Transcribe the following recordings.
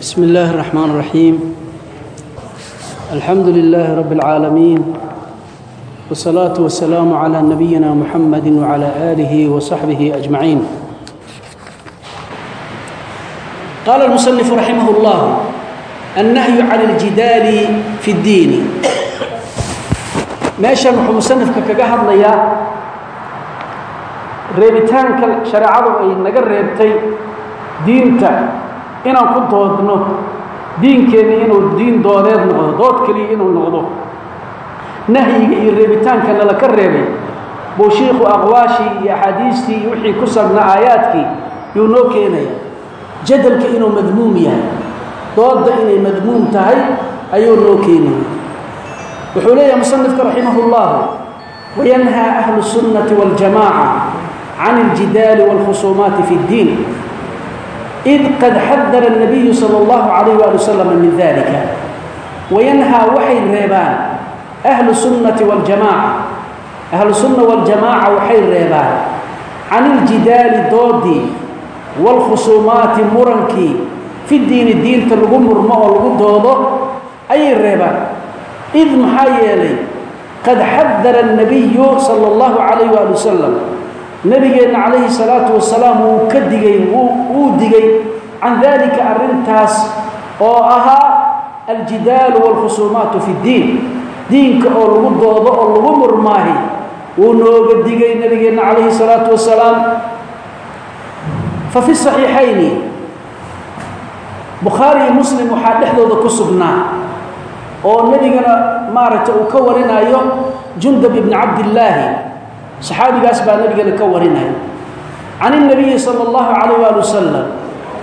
بسم الله الرحمن الرحيم الحمد لله رب العالمين والصلاة والسلام على نبينا محمد وعلى آله وصحبه أجمعين قال المصنف رحمه الله النهي على الجدال في الدين meeshan wuxuu musanifka kaga hadlayaa reebitaanka shareecadu ay naga reebtay diinta inaan ku doodno diinkeenni inuu diin doodeed noqdo dood keliya inuu noqdo nahyiga iyo reebitaanka nala ka reebay buu shiikhu aqwaashii iyo axaadiistii iyo wixii ku sagnaa aayaadkii yuu noo keenaya jadalka inuu madmuum yahay doodda inay madmuum tahay ayuu noo keenaya wuxuu leeyahay musanifka raximah اllah wayanhaa ahlu الsunnati wاljamaca can اljidaali wاlkhusuumaati fi اddiin إذ qad xadara النabiyu salى الlahu عalيh wali waslama min dalika wayanhaa waxay reebaan ahlu sunnati wاljamaaca ahlusunna wاljamaaca waxay reebaan can iljidaali doodii wاlkhusuumaati murankii fi diini diinta lagu murmo oo lagu doodo ayay reebaan id maxaa yeelay qad xadara الnabiyu salى الlahu عalayh wali wasalam nebigeenna calayhi الsalaatu wasalaam wuu ka digay wuu digay can dalika arrintaas oo ahaa aljidaalu wاlkhusuumaatu fi اddiin diinka oo lagu doodo oo lagu murmaahi wuu nooga digay nebigeenna calayhi الsalaatu wasalaam fafi صaxiixayni bukhaari iyo muslim waxaa dhexdooda ku sugnaa oo nebigana maaragtay uu ka warinayo jundab ibni cabdillaahi saxaabigaas baa nabigana ka warinaya can inabiyi sala allahu calayh waali wasalam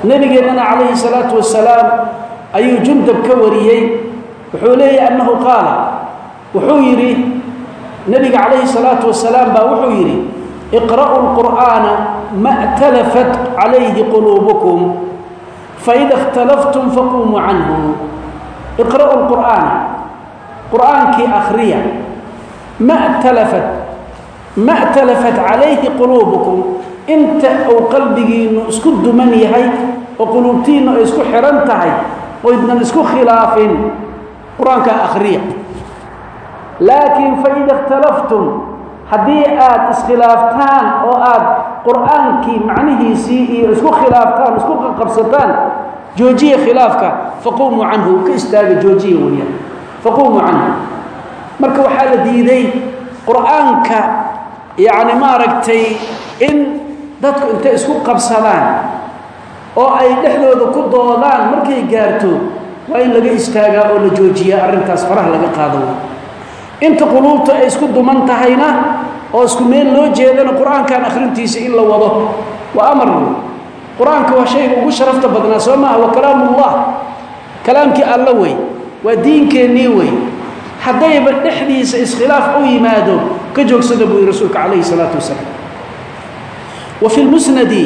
nebigeennana calayhi salaatu wasalaam ayuu jundab ka wariyey. Wuxuu leeyahy annahu qaala wuxuu yidhi nebiga calayhi salaatu wasalaam baa wuxuu yidhi iqra'u lqur'aana ma'talafat calayhi quluubukum faida اkhtalaftum faquumuu canhu. Iqra'u lqur'aana qur'aankii akhriya ma talafat ma talafat calayhi quluubukum. Inta uu qalbigiinnu isku duman yahay oo quluubtiinnu ay isku xidhan tahay oydnan isku khilaafin. Qur'aankaa akhriya. Laakiin faida ikhtalaftum haddii aad iskhilaaftaan oo aad qur'aankii macnihiisii iyo isku khilaaftaan isku qaqabsataan joojiya khilaafka faquumuu canhu ka istaaga joojiya weyaan faquumuu canhu. Marka waxaa la diiday qur'aanka yacni maaragtay in dadku intay isku qabsadaan oo ay dhexdooda ku doodaan markay gaarto waa in laga istaagaa oo la joojiyaa arrintaas faraha laga qaado inta quluubta ay isku duman tahayna oo isku meel loo jeedana qur'aankan akhrintiisa in la wado waa amar. Qur'aanka waa shayga ugu sharafta badnaa soo maaha waa kalaamullah kalaamkii alla wey waa diinkeennii wey haddayba dhexdiisa iskhilaaf u yimaado ka joogsada buu yihi rasuulka calayhi salaatu wasalaam. Wa fi lmusnadi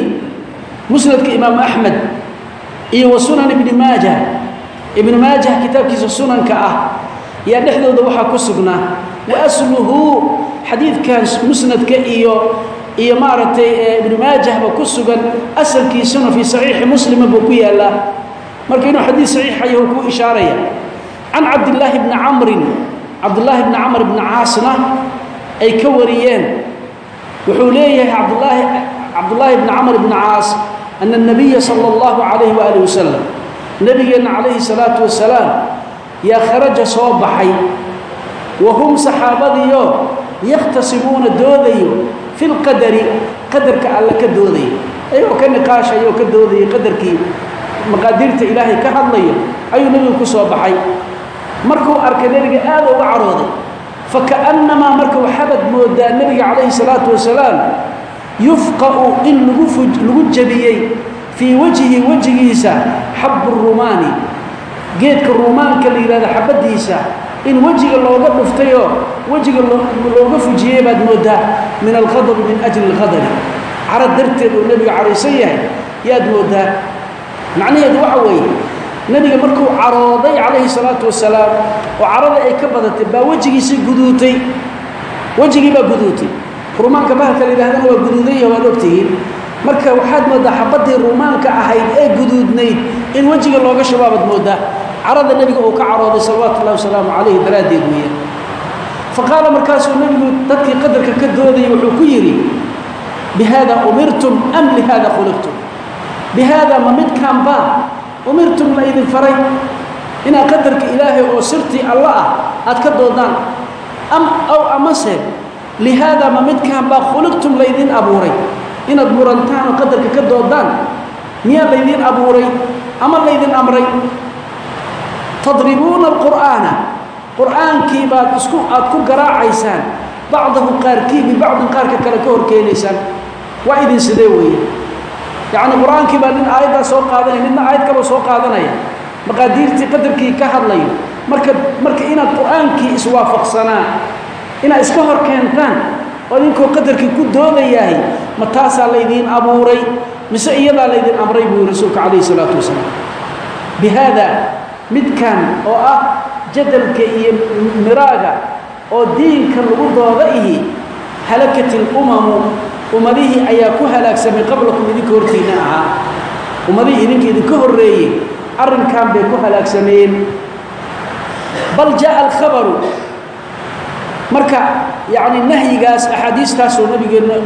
musnadka imaamu axmed iyo wa sunan ibni maajah. Ibni maajah kitaabkiisa sunanka ah yaa dhexdooda waxaa ku sugnaa wa asluhu xadiidkan musnadka iyo iyo maaragtay ibnu maajahba ku sugan asalkiisuna fii saxiixi muslima buu ku yaallaa. Marka inuu xadiid saxiixayahu ku ishaaraya can cabdillaahi bni camrin cabdillaahi bni camr bni caasna ay ka wariyeen wuxuu leeyahay cabdulaahi cabdullaahi bni camr bni caas ana الnabiya salى اllahu calayh waali wasalam nebigeenna calayhi salaatu wasalaam yaa kharaja soo baxay wa hum saxaabadiyo yakhtasimuuna doodayo fi lqadari qadarka alle ka doodayo ayagoo ka niqaashayo oo ka doodaya qadarkii maqaadiirta ilaahay ka hadlayo ayuu nebigu ku soo baxay markuu arkay nebiga aada uga carooday fakaannamaa marka waxaabad moodaa nebiga calayhi salaatu wasalaam yufqa'u in lagu jabiyey fii wajhi wejigiisa xabu rumaani. Geedka ruumaanka la yidhahdo xabaddiisa in wejiga looga dhuftayoo wejiga looga fujiyey baad moodaa min alqadabi min ajli alqadabi caro darteed uu nebiga caraysan yahay yaad moodaa. Macnaheedu waxa weeye nebiga markuu carooday calayhi salaatu wasalaam oo carada ay ka badatay baa wejigiisii guduutay. Wejigii baa guduutay. Rumaanka bahalka la yidhahdana waa guduudanya waad ogtihiin marka waxaad mooddaa xabaddii ruumaanka ahayd ee guduudnayd in wejiga looga shabaabaad mooddaa carada nebiga uu ka carooday salawaatu wasalaamu calayhi daraaddeed weeyaan fa markaasuu nebigu dadkii qadarka ka doodayay wuxuu ku yidhi bihaada umirtum am lihaada khuliqtum? Bihaada ma midkaan umirtum la idin faray? Inaad qadarka ilaahay oo sirtii alla ah aad ka doodaan am aw amase? Lihaada ma midkaan baa khuliqtum laydin abuuray. Inaad murantaan oo qadarka ka doodaan miyaa laydin abuuray ama laydin amray? Tadribuuna alqur'aana. Qur'aankii baad isku aad ku garaacaysaan bacdahu qaarkii bibacdin qaarka kale ka hor keenaysaan waa idin sidee weeye yacni qur'aankii baa nin aayaddaa soo qaadanaya nina aayad kaloo soo qaadanaya. Maqaadiirtii qadarkii ka hadlayo marka marka inaad qur'aankii iswaafaqsanaan inaad iska hor keentaan oo idinkoo qadarkii ku doodayahay ma taasaa laydiin abuuray mise iyadaa laydin amray buu rasuulka calayhi salaatu wasalaam. Bihaada midkan oo ah jadalka iyo miraaga oo diinka lagu dooda ihi halakat ilumamu ummadihii ayaa ku halaagsamay qablakum idinka hortiinna ahaa. Ummadihii idinka idinka horreeyey arrinkan bay ku halaagsameen bal jaa alkhabaru. Marka yacni nahyigaas axaadiistaasoo nabigeenna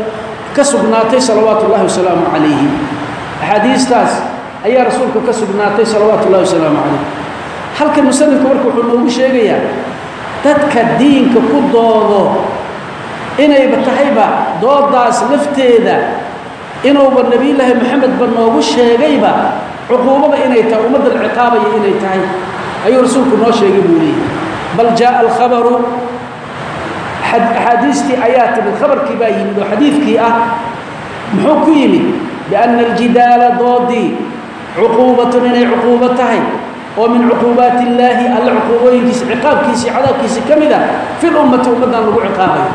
ka sugnaatay salawaatu ullahi wasalaamu calayhi. Axaadiistaas ayaa rasuulka ka sugnaatay salawaatu ullahi wasalaamu calayh halkan musanifku marka wuxuu noogu sheegayaa dadka diinka ku doodo inayba tahayba doodaas lafteeda inuuba nebiyullaahi maxamedba noogu sheegayba cuquubada inay tahay ummadda la inay tahay. Ayuu rasuulku noo sheegay buu leeyahy bal jaaa alkhabaru axaadiistii ayaa timid. Khabarkii baa yimid oo xadiidkii ah muxuu ku yimid bianna aljidaala doodii cuquubatun inay cuquubo tahay oo min cuquubaati illaahi alle cuquubooyinkiisa ciqaabkiisii cadaabkiisi ka mid a fi lummati ummaddan lagu ciqaabayo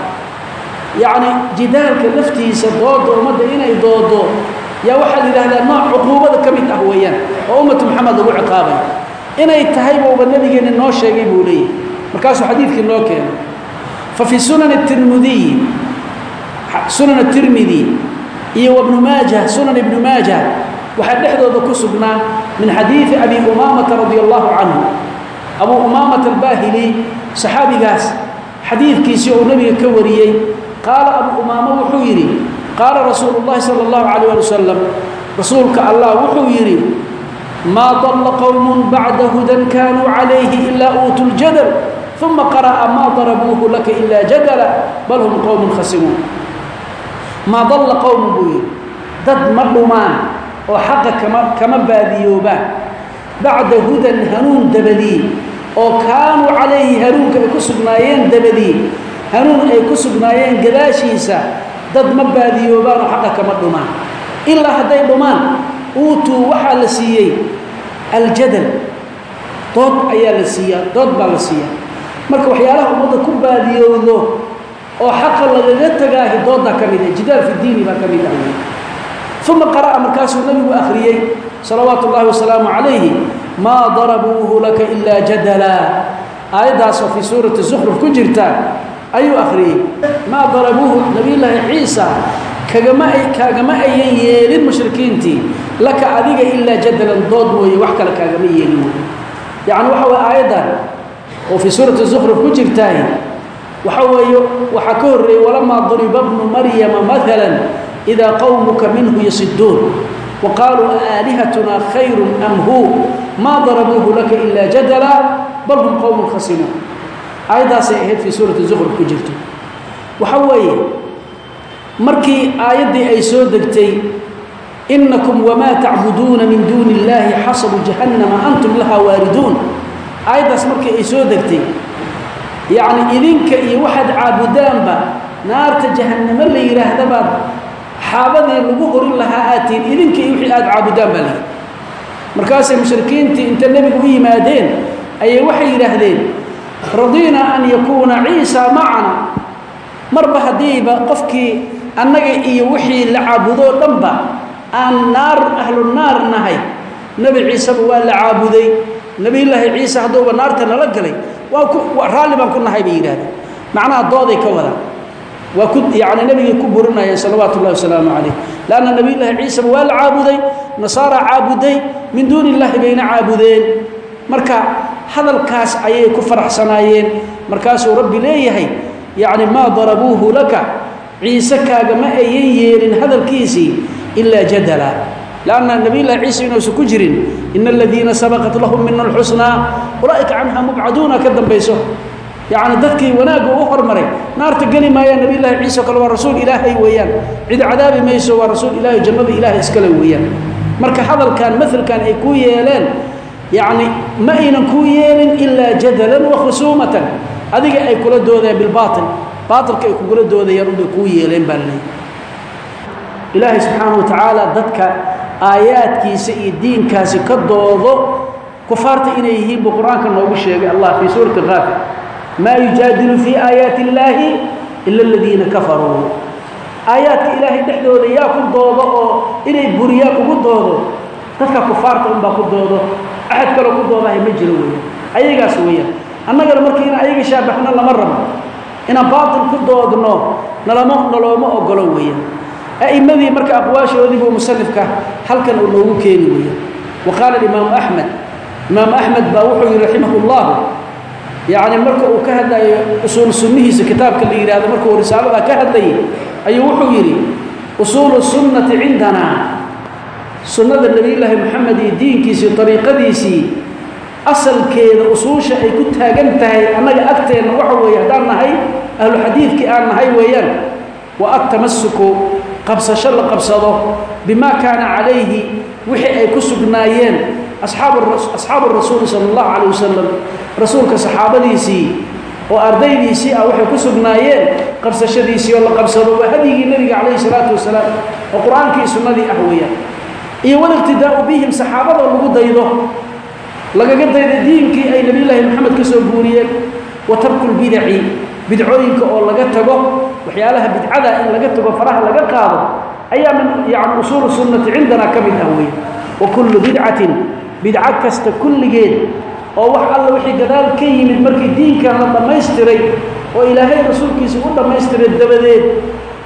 yacni jidaalka laftiisa dooda ummadda inay doodo yaa waxaa la yidhahdaa nooc cuquubada ka mid ah weeyaan oo ummatu maxamed lagu ciqaabayo inay tahay buuba nabigeenna noo sheegay buu leeyahy markaasuu xadiidkii noo keenay fa fii sunan tirmidiyi sunan atirmidi iyo wabnu maajah sunan ibnu maajah waxaa dhexdooda ku sugnaa min xadiidi abi umaamata radi allahu canhu. Abuu umaamata albaahili saxaabigaas xadiidkiisii uu nabiga ka wariyey qaala abu umaamo wuxuu yidhi qaala rasuulu llahi sala allahu calayh ali wasalam rasuulka allah wuxuu yidhi maa dalla qowmun bacda hudan kaanuu calayhi ilaa uutuu ljadal uma qara'a maa darabuuhu laka ilaa jadala bal hum qowmun khasimuun maa dalla qowmun buu yidhi dad ma dhumaan oo xaqa kama kama baadiyoobaan bacda hudan hanuun dabadii oo kaanuu calayhi hanuunka ay ku sugnaayeen dabadii hanuun ay ku sugnaayeen gadaashiisa dad ma baadiyoobaan oo xaqa kama dhumaan. Ilaa hadday dhumaan uutuu waxaa la siiyey aljadal. Dood ayaa la siiyaa dood baa la siiyaa marka waxyaalaha ummadda ku baadiyowdo oo xaqa lagaga tagaahi dooddaa ka mid ah jidaal fi diini baa ka mid ah. Uma qara'a markaasuu nabigu akhriyey salawaatu ullahi wasalaamu calayhi maa darabuuhu laka ilaa jadala. Aayaddaasoo fii suurati zukruf ku jirta ayuu akhriyey maa darabuuhu nabiyullaahi ciisa kagama kaagama ayan yeelin mushrikiintii? Laka adiga ilaa jadalan dood mooye wax kale kaagama yeelin. Yacni waxa waye aayaddan oo fii suurati zukruf ku jirtaay. Waxa weeye waxaa ka horreeyey walamaa duriba bnu maryama maalan idaa qowmuka minhu yasiduun wa qaaluu aalihatuna khayru am hu maa darabuuhu laka ilaa jadala bal hum qowmun khasimuun aayaddaasay ahayd fii suurati zukruf ku jirto. Waxa weeye markii aayaddii ay soo degtay inakum wamaa tacbuduuna min duuni illaahi xasabu jahannama antum lahaa waariduun. Aayaddaas markii ay soo degtay yacni idinka iyo waxaad caabudaanba naarta jahannamo la yidhaahdabaad xaabadii lagu horin lahaa aad tihiin idinka iyo wixii aad caabudaan baa layihi markaasay mushrikiintii inta nebigu u yimaadeen ayay waxay yidhaahdeen radiinaa an yakuuna ciisa macana. Marba haddiiba qofkii annaga iyo wixii la caabudoo dhanba aan naar ahlu naar nahay. Nebi ciiseba waa la caabuday. Nebiyullaahi ciise hadduuba naarta nala galay. Waa ku raalli baan ku nahay bay yidhahdeen. Macnaha dooday ka wadaan waa ku yani nebigay ku burinayeen salawaatu ullahi wasalaamu calayh. Lanna nebiyullaahi ciisaba waa la caabuday. Nasaara caabuday. Min duuni illaahi bayna caabudeen. Marka hadalkaas ayay ku faraxsanaayeen. Markaasuu rabbi leeyahay yacni maa darabuuhu laka? Ciise kaagama ayan yeelin hadalkiisii ilaa jadala. Lanna nebiyullahi ciisa inuusan ku jirin ina aladiina sabaqat lahum mina alxusnaa ulaa'ika canha mubcaduuna ka dambayso. Yacni dadkii wanaagga u hormaray naarta geli maayaan nebiyullahi ciisa o kale waa rasuul ilaahay weeyaan. Cid cadaabi mayso waa rasuul ilahay jannada ilaahay iskale weeyaan. Marka hadalkan maalkan ay ku yeeleen yacni ma aynan kuu yeelin ilaa jadalan wa khusuumatan adiga ay kula doodeen bilbaatil baatilka ay kugula doodayaan unbay kuu yeeleen baa laleeyahy ilaahay subxaanahu wa tacaala dadka aayaadkiisa iyo diinkaasi ka doodo kufaarta inay yihiin buu qur'aanka noogu sheegay allah fii suurati haafir maa yujaadilu fii aayaati illaahi ila aladiina kafaruu aayaadka ilaahay dhexdooda yaa ku doodo oo inay buriyaan ugu doodo dadka kufaarta unbaa ku doodo axad kaloo ku doodahay ma jiro weeyaan ayagaas weeyaan annagana markii in ayaga shaabaxno lama rabo. Inaan baatil ku doodno nalama nalooma ogolo weeyaan a'immadii marka aqwaashoodii buu musanifka halkan uu noogu keeni weeyaan wa qaala imaamu axmed imaamu axmed baa wuxuu yihi raximah llahu yacni marka uu ka hadlayo usuul sunnihiisa kitaabka la yidhahdo markuu risaalada ka hadlayay ayuu wuxuu yidhi usuulu sunnati cindana sunnada nebiyullaahi moxamed iyo diinkiisii ariiqadiisii asalkeeda usuusha ay ku taagan tahay annaga agteenna waxa weeye haddaan nahay ahlu xadiidkii aan nahay weeyaan wa adtamasuku qabsasho la qabsado bimaa kaana calayhi wixii ay ku sugnaayeen asxaabu rasuuli sala allahu calayh wasalam rasuulka saxaabadiisii oo ardaydiisii ah waxay ku sugnaayeen qabsashadiisii oo la qabsado waa hadyigii nebiga calayhi salaatu wasalaam oo qur'aankii sunnadii ah weeyaan iyo waliqtidaa'u bihim saxaabadoo lagu daydo lagaga daydo diinkii ay nebiyullaahi moxamed ka soo guuriyeen wa tarku lbidaci bidcooyinka oo laga tago waxyaalaha bidcada in laga tago faraha laga qaado ayaa min yani usuulu sunnati cindana ka mid ah weeye wa kullu bidcatin bidco kasta kulligeed oo wax alla wixii gadaal ka yimid markii diinkan la dhammaystiray oo ilaahay rasuulkiisa u dhammaystiray dabadeed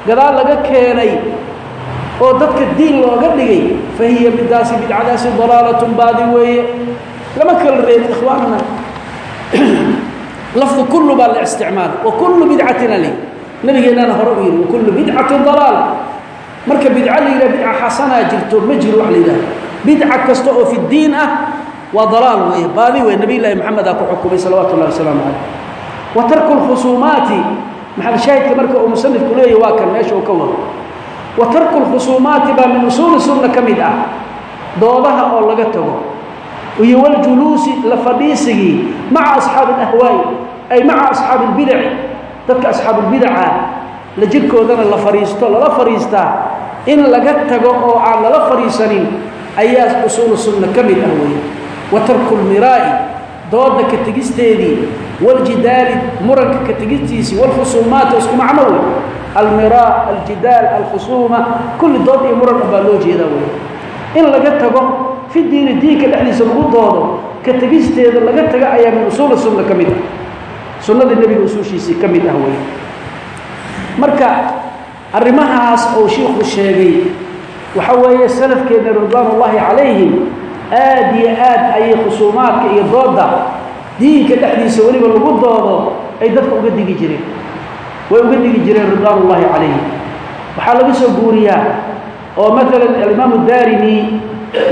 gadaal laga keenay oo dadka diin looga dhigay fa hiya midaasi bidcadaasi dalaalatun baadi weeye. Lama kala reebin ikhwaanana lafdu kullu baa la isticmaala wa kullu bidcatin ali nabigeennana hore u yidhi wa bidcatin dalaala. Marka bidco la yidhaha bidca xasanaa jirto ma jiro wax la yidhaha bidca kasta oo fi diin ah waa dalaal weeye baadi wey nabiy llaahi moxamed aa ku xukumay salawaatu wasalaamu calayh. Wa tarku lkhusuumaati maxal shaahidka marka uu musanifku leeyahy waa kan meesha uu ka wado wa tarku lkhusuumaati baa min usuuli sunna ka mid ah. Doodaha oo laga tago. Iyo waljuluusi la fadhiisigii maca asxaabi alahwaa'i ay maca asxaabi albidaci dadka asxaabuulbidaca la jirkoodana la fadhiisto lala fadhiistaa in laga tago oo aan lala fadhiisanin ayaa usuulu sunna ka mid ah weeye. Wa tarku dooda ka tegisteedii ka tegistiisii walkhusuumaati almiraa aljidaal alkhusuuma kulli dood iyo muran baa loo jeedaa wey in laga tago fi diini diinka dhexdiisa lagu doodo ka tegisteeda laga taga ayaa min usuuli sunna ka mid ah. Sunnada nebiga usuushiisii ka mid ah wey marka arrimahaas uu shiikhu sheegay waxa weeye salafkeenna ridwaan ullaahi calayhim aad iyo aad ayay khusuumaadka iyo dooda diinka dhexdiisa weliba lagu doodo ay dadka uga digi jireen way uga digi jireen ridwaan ullaahi calayhim waxaa laga soo guuriyaa oo maalan alimaamu daarimi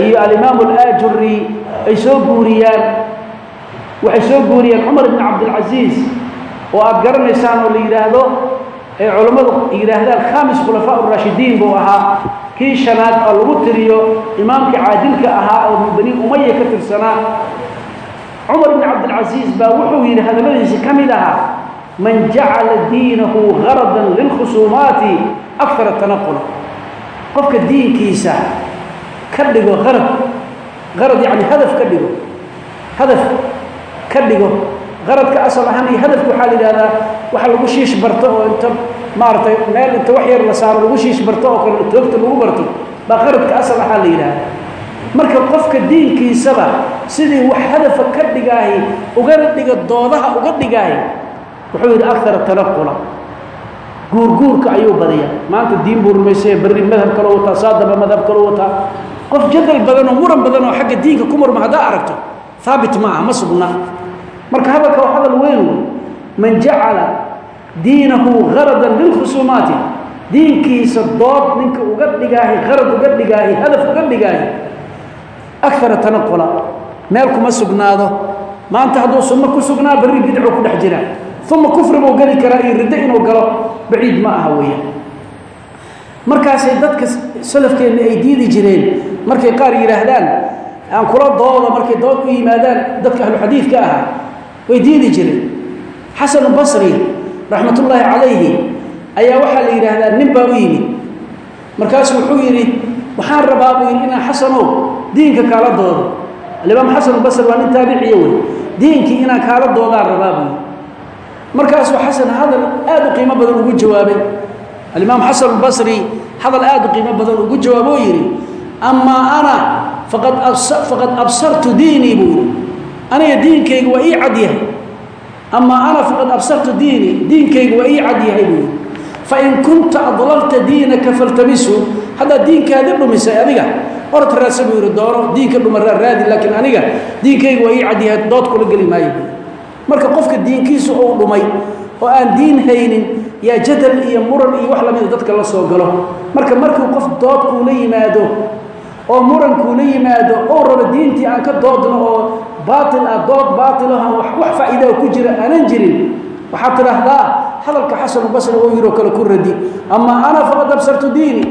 iyo alimaamu alaajuri ay soo guuriyaan. Waxay soo guuriyaan cumar ibn cabdilcasiis oo aad garanaysaan oo la yidhaahdo ay culammadu yidhaahdaan khamis khulafaa urashidiin buu ahaa. Kii shanaad oo lagu tiriyo imaamkii caadilka ahaa oo bani umaya ka tirsanaa. Cumar ibn cabdilcasiis baa wuxuu yidhi hadalladiisi ka mid ahaa man jacala diinahu garadan lilkhusuumaati akara tanaqula qofka diinkiisa ka dhigo arad arad yani hadaf ka dhigo hadaf ka dhigo qaradka asal ahaan iyo hadafka waxaa la yidhahdaa waxa lagu shiish barto oo inta maaragtay meel inta wax yar la saaro lagu shiish barto oo kale toogta lagu barto baa qaradka asal ahaa la yidhahdaa marka qofka diinkiisaba sidii wax hadafa ka dhigaahi ugana dhiga doodaha uga dhigaahi wuxuu yidhi akara tanaqula guurguurka ayuu badiya maanta diin buu rumaysaya berri madhab kaloo wataa saadaba madhab kaloo wataa. Qof jadal badan oo muran badan oo xagga diinka ku murma haddaa aragto haabit ma aha ma sugna marka hadalka waa hadal weyn wey man jacala diinahu haradan lilkhusuumaati diinkiisa dood ninka uga dhigaahi harad uga dhigaahi hadaf uga dhigaahi akara tanaqula meel kuma sugnaado. Maanta hadduu sunno ku sugnaa berri bidco ku dhex jira uma kufri buu geli karaa iyo riddo inuu galo baciid ma aha weeyaan. Markaasay dadka salafkeenna ay diidi jireen. Markay qaar yidhaahdaan aan kula dooda markay dood u yimaadaan dadka ahluxadiidka ahaa way diidi jireen. Xasanu basri raxmatullaahi calayhi ayaa waxaa la yidhaahdaa nin baa u yimid markaasu wuxuu yidhi waxaan rabaa buu yidhi inaan diinka kaala doodo. Alimaam xasan basri waa nin taabiciya wey diinkii inaan kaala doodaan rabaa buu markaasuu xasan hadal aad u qiimo badan ugu jawaabay. Alimaam xasan basri hadal aad u qiimo badan ugu jawaaboo yidhi amaa ana faqad absartu diinii buu yidhi. Aniga diinkayga waa ii cad yahay. Amaa ana faqad absartu diinii diinkayga waa ii cad yahay buu yidhi. Fain kunta adlalta diinaka faltamisu haddaad diinkaadi dhumisay adiga orad raadsa buu yidhi doono diinka dhumaraa raadi laakiin aniga diinkayga waa ii cad yahay dood kula geli maayo marka qofka diinkiisu uu dhumay oo aan diin haynin yaa jadal iyo muran iyo wax lamida dadka la soo galo. Marka markuu qof dood kuula yimaado oo muran kuula yimaado oo rabo diintii aan ka doodno oo baatil ah dood baatilahan wax faa'iidaa ku jira aanan jirin waxaad tidhaahdaa hadalka xasanu basri oo yiroo kale ku radi amaa ana faqad absartu diini.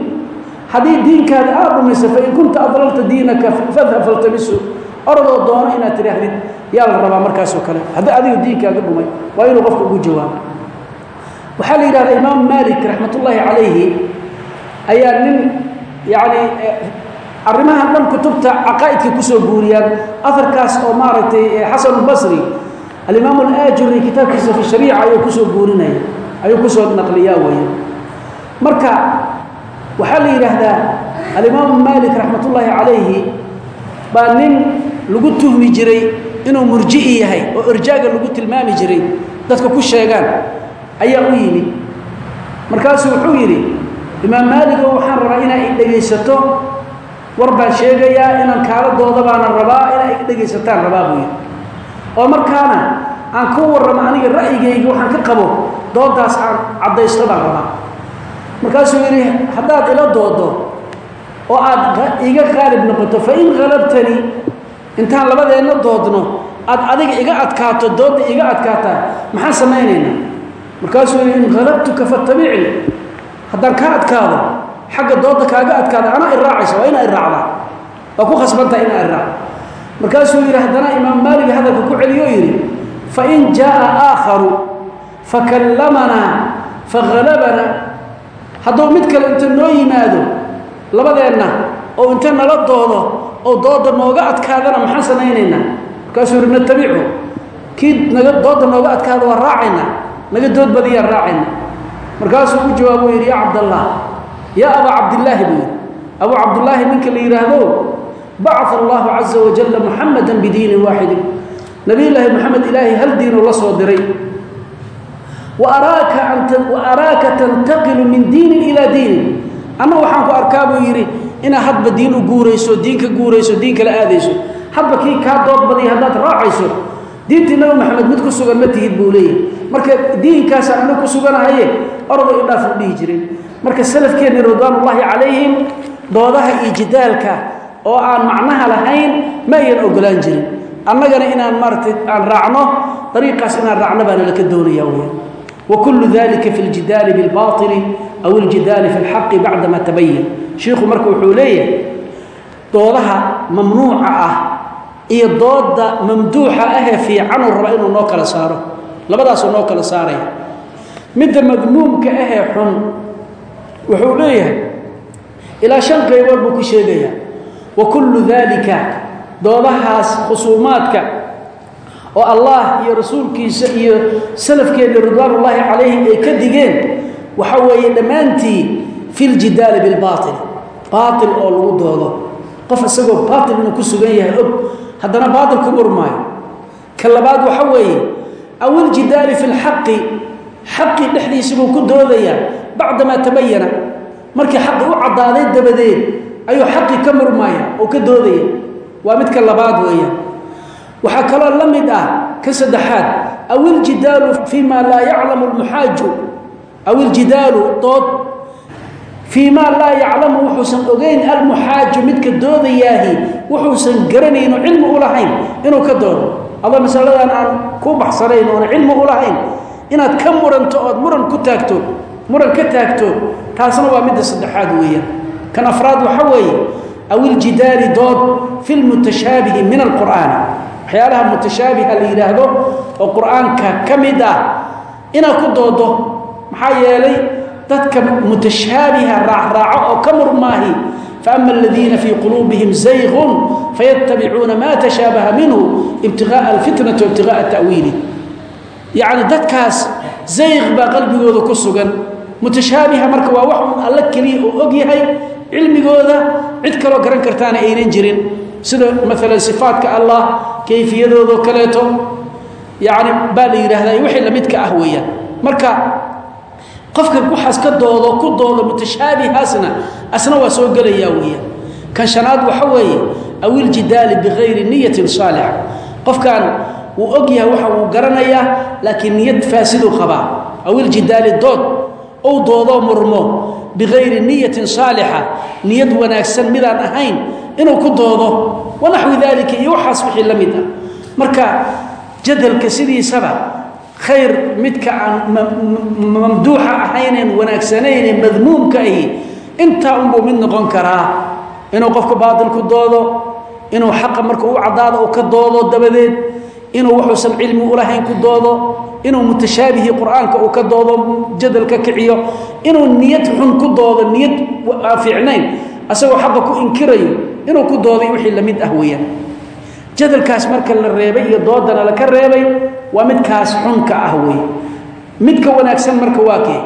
Haddii diinkaada aad dhumaysa fain kunta adlalta diinaka fadhab faltamisu orodoo doono inaad tidhaahdid yaa la rabaa markaasoo kale. Haddii adiga diinkaaga dhumay waa inuu qofka ugu jawaabo waxaa la yidhahdaa imaam maalik raxmatullaahi calayhi ayaa nin yacni arrimahan dhan kutubta caqaa'idka ku soo guuriyaan aharkaas oo maaragtay xasanulbasri alimaam alaajuri kitaabkiisa fi shariica ayuu ku soo guurinaya ayuu ku soo naqliyaa weeye. Marka waxaa la yidhaahdaa alimaamu maalik raxmatullaahi calayhi baa nin lagu tuhmi jiray inuu murji'i yahay oo irjaaga lagu tilmaami jiray dadka ku sheegaan ayaa u yimid. Markaasuu wuxuu yidhi imaam maaligo waxaan rabaa inaa i dhegaysato war baan sheegayaa inaan kaaladooda baana rabaa inaa i dhegaysataan rabaa buu yidhi. Oo markaana aan ku warramo aniga ra'yigayga waxaan ka qabo doodaas aan caddaysto baan rabaa. Markaasuu yidhi haddaad ila doodo oo aad iga qaalib noqoto fa in halabtanii intaan labadeenna doodno aad adiga iga adkaato doodda iga adkaataa maxaan samaynaynaa? Markaasuu yidhi in halabtuka fatabicni haddaan kaa adkaado xagga doodda kaaga adkaada anaa iraacaysa waa inaa iraacdaa waa ku khasbantaha inaa iraac markaasuu yidhi haddana imaam maalig hadalka ku celiyo yidhi fain jaaa aakharu fakallamanaa fahalabana hadduu mid kale inta noo yimaado labadeenna oo inta nala doodo oo dooda nooga adkaadana maxaan samaynaynaa? Markaasuu yidhi natabicu kii naga dooda nooga adkaada waa raacaynaa naga dood badiyaan raacayna. Markaasuu u jawaabo yidhi yaa cabdallah yaa abaa cabdillaahi buu yidhi. Abuu cabdullaahi ninka la yidhaahdo bacaa allahu caza wajalla muxamada bidiinin waaxidin. Nabiyllaahi moxamed ilaahay hal diinuu la soo diray. Wa araaka tantaqilu min diinin ilaa diinin. Anna waxaan ku arkaa buu yidhi inaad hadba diin u guurayso diin ka guurayso diin kala hadba kii kaa dood badaya haddaad raacayso. Diintii nabi maxamed mid ku sugan ma tihid buu leeyahy marka diinkaasaan anigu ku suganahaye orda i dhaaf u dhihi jirin. Marka salafkeenni ridwaanullaahi calayhim doodaha iyo jidaalka oo aan macnaha lahayn ma ayan ogolaan jirin. Annagana inaan maaratay aan raacno dariiqaas inaan raacno baana laka doonaya weya wa kullu dalika fi ljidaali bilbaili aw iljidaali fi lxaqi bacdama tabayan shiikhu marka wuxuu leeyahay doodaha mamnuuca ah iyo dooda mamduuxa ahee fiicanuu raba inuu noo kala saaro. Labadaasuu noo kala saaraya. Midda madmuumka ahee xun wuxuu leeyahay ilaa shan qaybood buu ku sheegayaa. Wa kullu daalika doodahaas khusuumaadka oo allah iyo rasuulkiisa iyo salafkeenna ridwaanullaahi calayhim ay ka digeen waxa weeye dhammaantii fi ljidaali bilbaatil baatil oo lagu doodo. Qof isagoo baatil inuu ku sugan yahay og haddana baatil ku murmaayo ka labaad waxa weeye aw iljidaali fi lxaqi xaqii dhexdiisi buu ku doodayaa bacdamaa tabayana markii xaqii u caddaaday dabadeed ayuu xaqii ka murmaya oo ka doodaya waa midka labaad weeyaan waxaa kaloo la mid ah ka saddexaad aw iljidaalu fii ma laa yaclamu lmuxaaju aw dood fii maa laa yaclamu wuxuusan ogeyn almuxaaju midka doodayaahi wuxuusan garanayno cilmi u lahayn inuu ka doodo adoo masaladan aan ku baxsanayn oona cilmi u lahayn inaad ka muranto ood muran ku taagto muran ka taagto taasna waa midda saddexaad weeyaan. Kan afraad waxa weeye aw iljidaali dood fi lmutashaabihi min alqur'aani waxyaalaha mutashaabiha la yidhaahdo oo qur'aanka ka mid ah inaad ku doodo maxaa yeelay dadka mutashaabiha raacraaco oo ka murmaahi faama aladiina fii quluubihim zayqun fayatabicuuna ma tashaabaha minhu ibtigaaa alfitnati waibtigaaa ta'wiili yacni dadkaas zayq baa qalbigooda ku sugan. Mutashaabiha marka waa wax un alla keliya uu og yahay cilmigooda cid kaloo garan kartaana aynan jirin. Sida maalan sifaatka allah kayfiyadoodo kaleeto. Yani baa la yidhaahdaa wixii lamidka ah weeyaan. Marka qofka waxaas ka doodo ku doodo mutashaabihaasna asna waa soo gelayaa weeyaan kan shanaad waxa weeye aw iljidaali bikayri niyatin saalixa. Qofkan wuu og yahay waxa uu garanayaa laakiin niyad faasiduu qabaa aw iljidaali dood ou doodoo murmo bikayri niyatin saalixa. Niyad wanaagsan midaan ahayn inuu ku doodo wanaxwi daalika iyo wixii la ah. Marka jadalka sidiisaba khayr midka aan mamduuxa ahaynen wanaagsanayne madmuumka ahi intaa unbuu mid noqon karaa inuu qofka baatil ku doodo inuu xaqa marka u caddaado uu ka doodo dabadeed inuu wuxuusan cilmi ulahayn ku doodo inuu mutashaabihii qur'aanka uu ka doodo jadal ka kiciyo inuu niyad xun ku doodo niyad aan fiicnayn asagoo ku inkirayo inuu ku dooday wixii la mid ah weeyaan jadalkaas marka la reebay iyo doodana laka reebay waa midkaas xunka ah wey midka wanaagsan marka waa kee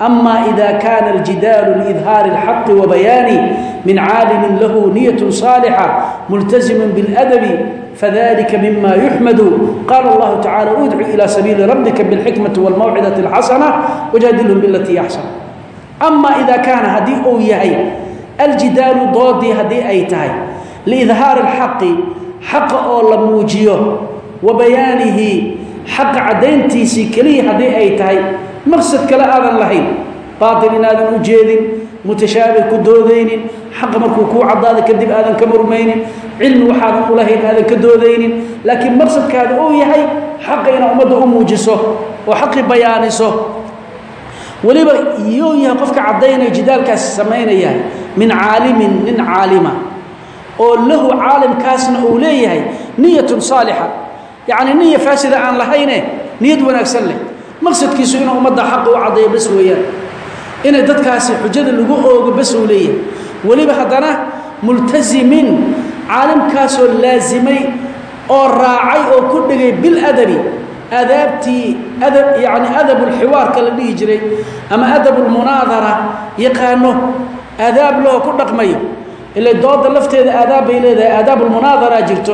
ama ida kaana aljidaalu liidhaari اlxaqi wabayaani min caalimin lahu niyat saalixa multazimun biاladabi fadalika mima yuxmadu qaala allahu tacala udcu ila sabiili rabbika biاlxikmati wاlmawcidati اlxasana wajadilhum bilatii yaxsan ama ida kaana haddii uu yahay aljidaalu doodii haddii ay tahay liidhaari اlxaqi xaqa oo la muujiyo wa bayaanihi xaqa caddayntiisii keliya haddii ay tahay maqsad kale aadan lahayn baatil inaadan u jeedin mutashaabih ku doodaynin xaqa markuu kuu caddaado kadib aadan ka murmaynin cilmi waxaadan u lahayn aadan ka doodaynin laakiin maqsadkaada uu yahay xaqa inaad ummadda u muujiso oo xaqii bayaaniso. Weliba iyuu yahay qofka caddaynaya jidaalkaasi samaynaya min caalimin nin caalima oo lahu caalimkaasna uu leeyahay niyatun saalixa. Yacni niya faasida aan lahayne niyad wanaagsan leh. Maqsadkiisu inuu ummadda xaqa u caddeeyo bas weeyaan. Inay dadkaasi xujada lagu oogo bas uu leeyahay. Weliba haddana multasimin caalimkaasoo laasimay oo raacay oo ku dhigay biladabi adaabtii adab yacni adabulxiwaarka la dhihi jiray ama adabulmunaadara yaqaano aadaab loo ku dhaqmayo ila dooda lafteeda aadaab bay leedahay aadaabulmunaadara jirto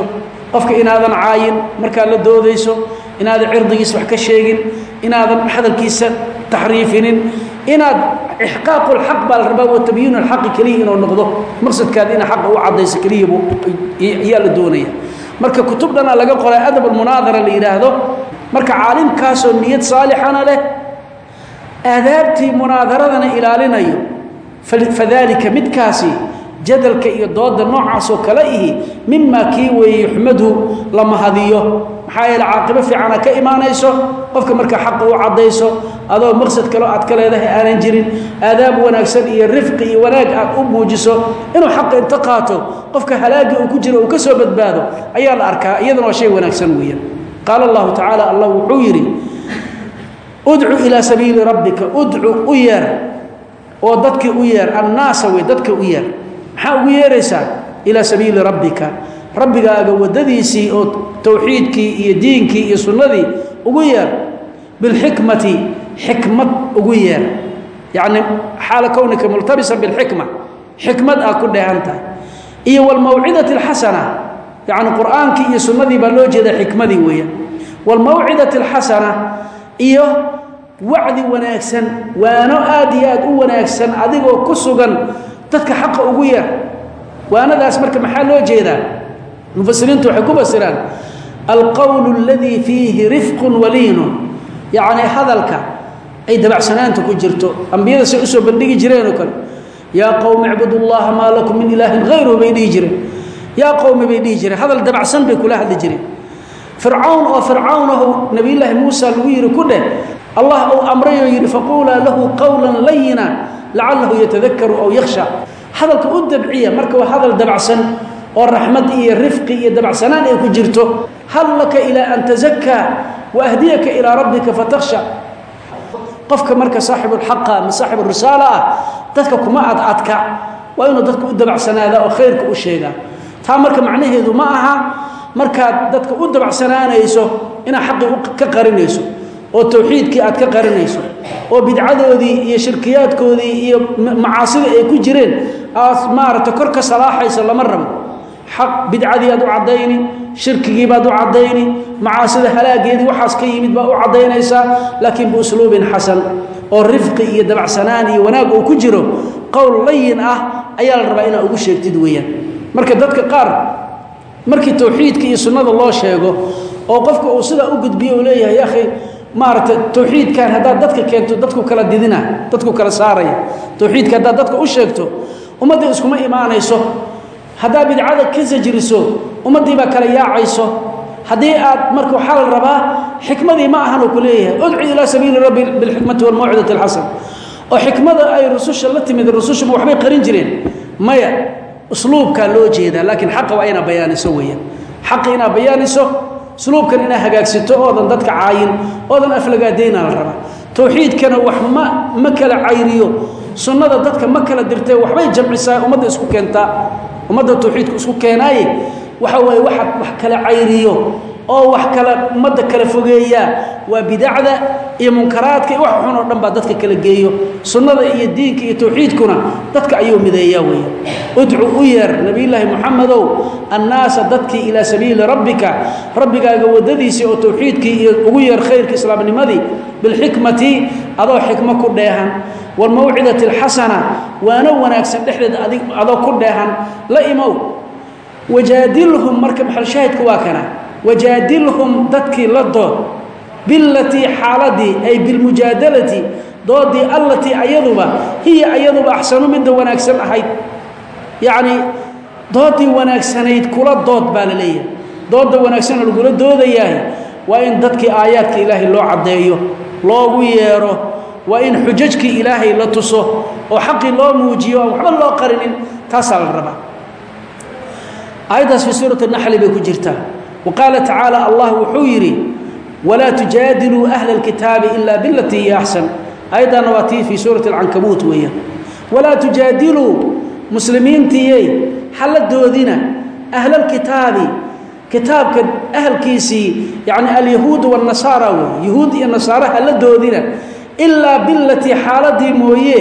qofka inaadan caayin markaad la doodayso inaadan cirdigiisa wax ka sheegin inaadan hadalkiisa taxriifinin inaad ixqaaqu lxaq baa la rabaa wa tabyiinu lxaqi keliya inuu noqdo maqsadkaada ina xaqa u caddayso keliyabu ayaa la doonaya marka kutub dhana laga qoray adab almunaadara la yidhaahdo marka caalimkaasoo niyad saalixana leh aadaabtii munaadaradana ilaalinayo fadalika midkaasi jadalka iyo dooda noocaasoo kale ihi mimaa kii weeye yuxmadu la mahadiyo maxaa yeele caaqibo fiicana ka imaanayso qofka markaa xaqa u caddayso adoo maqsad kaleo aad ka leedahay aanan jirin aadaab wanaagsan iyo rifqi iyo wanaag aad u muujiso inuu xaqa inta qaato qofka halaagii uu ku jiro uu ka soo badbaado ayaa la arkaa iyadana waa shay wanaagsan weeyaan qaala allahu tacaala allah wuxuu yidhi udcu ilaa sabiili rabbika udcu u yeer oo dadkii u yeer annaasa wey dadka u yeer maxaa ugu yeeraysaa? Ilaa sabiili rabbika. Rabbigaaga waddadiisii oo towxiidkii iyo diinkii iyo sunnadii ugu yeer. Bilxikmati xikmad ugu yeer. Yacni xaala kownika multabisan bilxikma xikmad aad ku dheehan tahay. Iyo walmawcidati alxasana yacni qur'aankii iyo sunnadii baa loo jeedaa xikmadii weeyaan. Walmawcidati alxasana iyo wacdi wanaagsan waano aad iyo aad u wanaagsan adigoo ku sugan dadka xaqa ugu yeer waanadaas marka maxaa loo jeedaa? Mufasiriintu waxay ku fasiraan alqowlu aladii fiihi rifqun waliinun yacni hadalka ay dabacsanaanta ku jirto ambiyada say u soo bandhigi jireen oo kale. Yaa qowmi icbudu llaha maa lakum min ilaahin hayruhu bay dhihi jireen. Yaa qowmi bay dhihi jireen. Hadal dabacsan bay kula hadli jireen. Fircawn oo fircawnahu nabiyulaahi muusa lagu yihi ku dheh allah uu amrayoo yidhi faquulaa lahu qowlan layina lacalahu yatadakaru aw yakhsha. Hadalka u dabciya marka waa hadal dabacsan oo raxmad iyo rifqi iyo dabacsanaan ay ku jirto hal laka ilaa an tazakaa wa ahdiyaka ilaa rabbika fatakhsha. Qofka marka saaxibulxaqa ama saaxiburisaala ah dadka kuma adadka waa inuu dadka u dabacsanaada oo khayrka u sheegaa. Taa marka macnaheedu ma aha markaad dadka u dabacsanaanayso inaad xaqii ka qarinayso oo tawxiidkii aad ka qarinayso oo bidcadoodii iyo shirkiyaadkoodii iyo macaasida ay ku jireen aad maaragta kor ka salaaxayso lama rabo. Xaq bidcadii aad u caddayni shirkigii baad u caddayni macaasida halaageedii waxaas ka yimid baad u caddaynaysaa laakiin biusluubin xasan oo rifqi iyo dabacsanaan iyo wanaag uu ku jiro qowl layin ah ayaa la rabaa inaad ugu sheegtid weeyaan. Marka dadka qaar markii tawxiidka iyo sunnada loo sheego oo qofka uu sidaa u gudbiyo uu leeyahay ya akhi maaragta tawxiidkan haddaad dadka keento dadku kala didina dadku kala saaraya. Tawxiidka haddaad dadka u sheegto ummaddii iskuma imaanayso. Haddaad bidcada ka sajriso ummaddii baa kala yaacayso. Haddii aad marka waxaa rabaa xikmadii ma ahan uu ku leeyahay. Udcu ilaa sabiili rabbi bilxikmati walmawcidati alxasan oo xikmada ay rususha la timid rusushuba waxbay qarin jireen. Maya usluubkaa loo jeedaa laakiin xaqa waa inaad bayaaniso weeyaan. Xaqa inaad bayaaniso usluubkan inaad hagaagsato oodan dadka caayin oodan aflagaadayna la rabaa. Tawxiidkana wax ma ma kala cayriyo. Sunnada dadka ma kala dirtee waxbay jamcisaa ummadda isku keentaa ummadda tawxiidku isku keenaaye waxa waaye waxa wax kala cayriyo oo wax kala ummadda kala fogeeyaa waa bidacda iyo munkaraadka iyo wax xun oo dhan baa dadka kala geeyo. Sunnada iyo diinka iyo tawxiidkuna dadka ayuu mideeyaa weeye. Udcu u yeer nebiyullaahi moxamedow annaasa dadkii ilaa sabiili rabbika rabbigaaga waddadiisii oo tawxiidkii iyo ugu yeer khayrka islaamnimadii bilxikmati adoo xikmo ku dheehan. Waalmawcidati alxasana waana wanaagsan dhexdeeda adoo ku dheehan. La imow wajaadilhum marka maxalshaahidka waa kana wajaadilhum dadkii la dood bilatii xaaladii ay bilmujaadalati doodii allatii ayaduba hiya ayaduba axsanu midda wanaagsan ahayd. Yacnii doodii wanaagsanayd kula dood baa la leeyahay. Doodda wanaagsanoo lagula doodayahay waa in dadkii aayaadka ilaahay loo caddeeyo loogu yeero waa in xujajkii ilaahay la tuso oo xaqii loo muujiyo aan waxba loo qarinin taasaa la rabaa. Aayaddaas fii suurati naxli bay ku jirtaa qaala tacaala allah wuxuu yidhi walaa tujaadiluu ahla alkitaabi ila bilatii hiya axsan aayaddaana waa tii fii suurati alcankabuut weeyaan walaa tujaadiluu muslimiintiyey hala doodina ahlalkitaabi kitaabka ahalkiisii yacni alyahuud waannasaara wey yahuud iyo nasaara hala doodina ilaa bilatii xaaladii mooye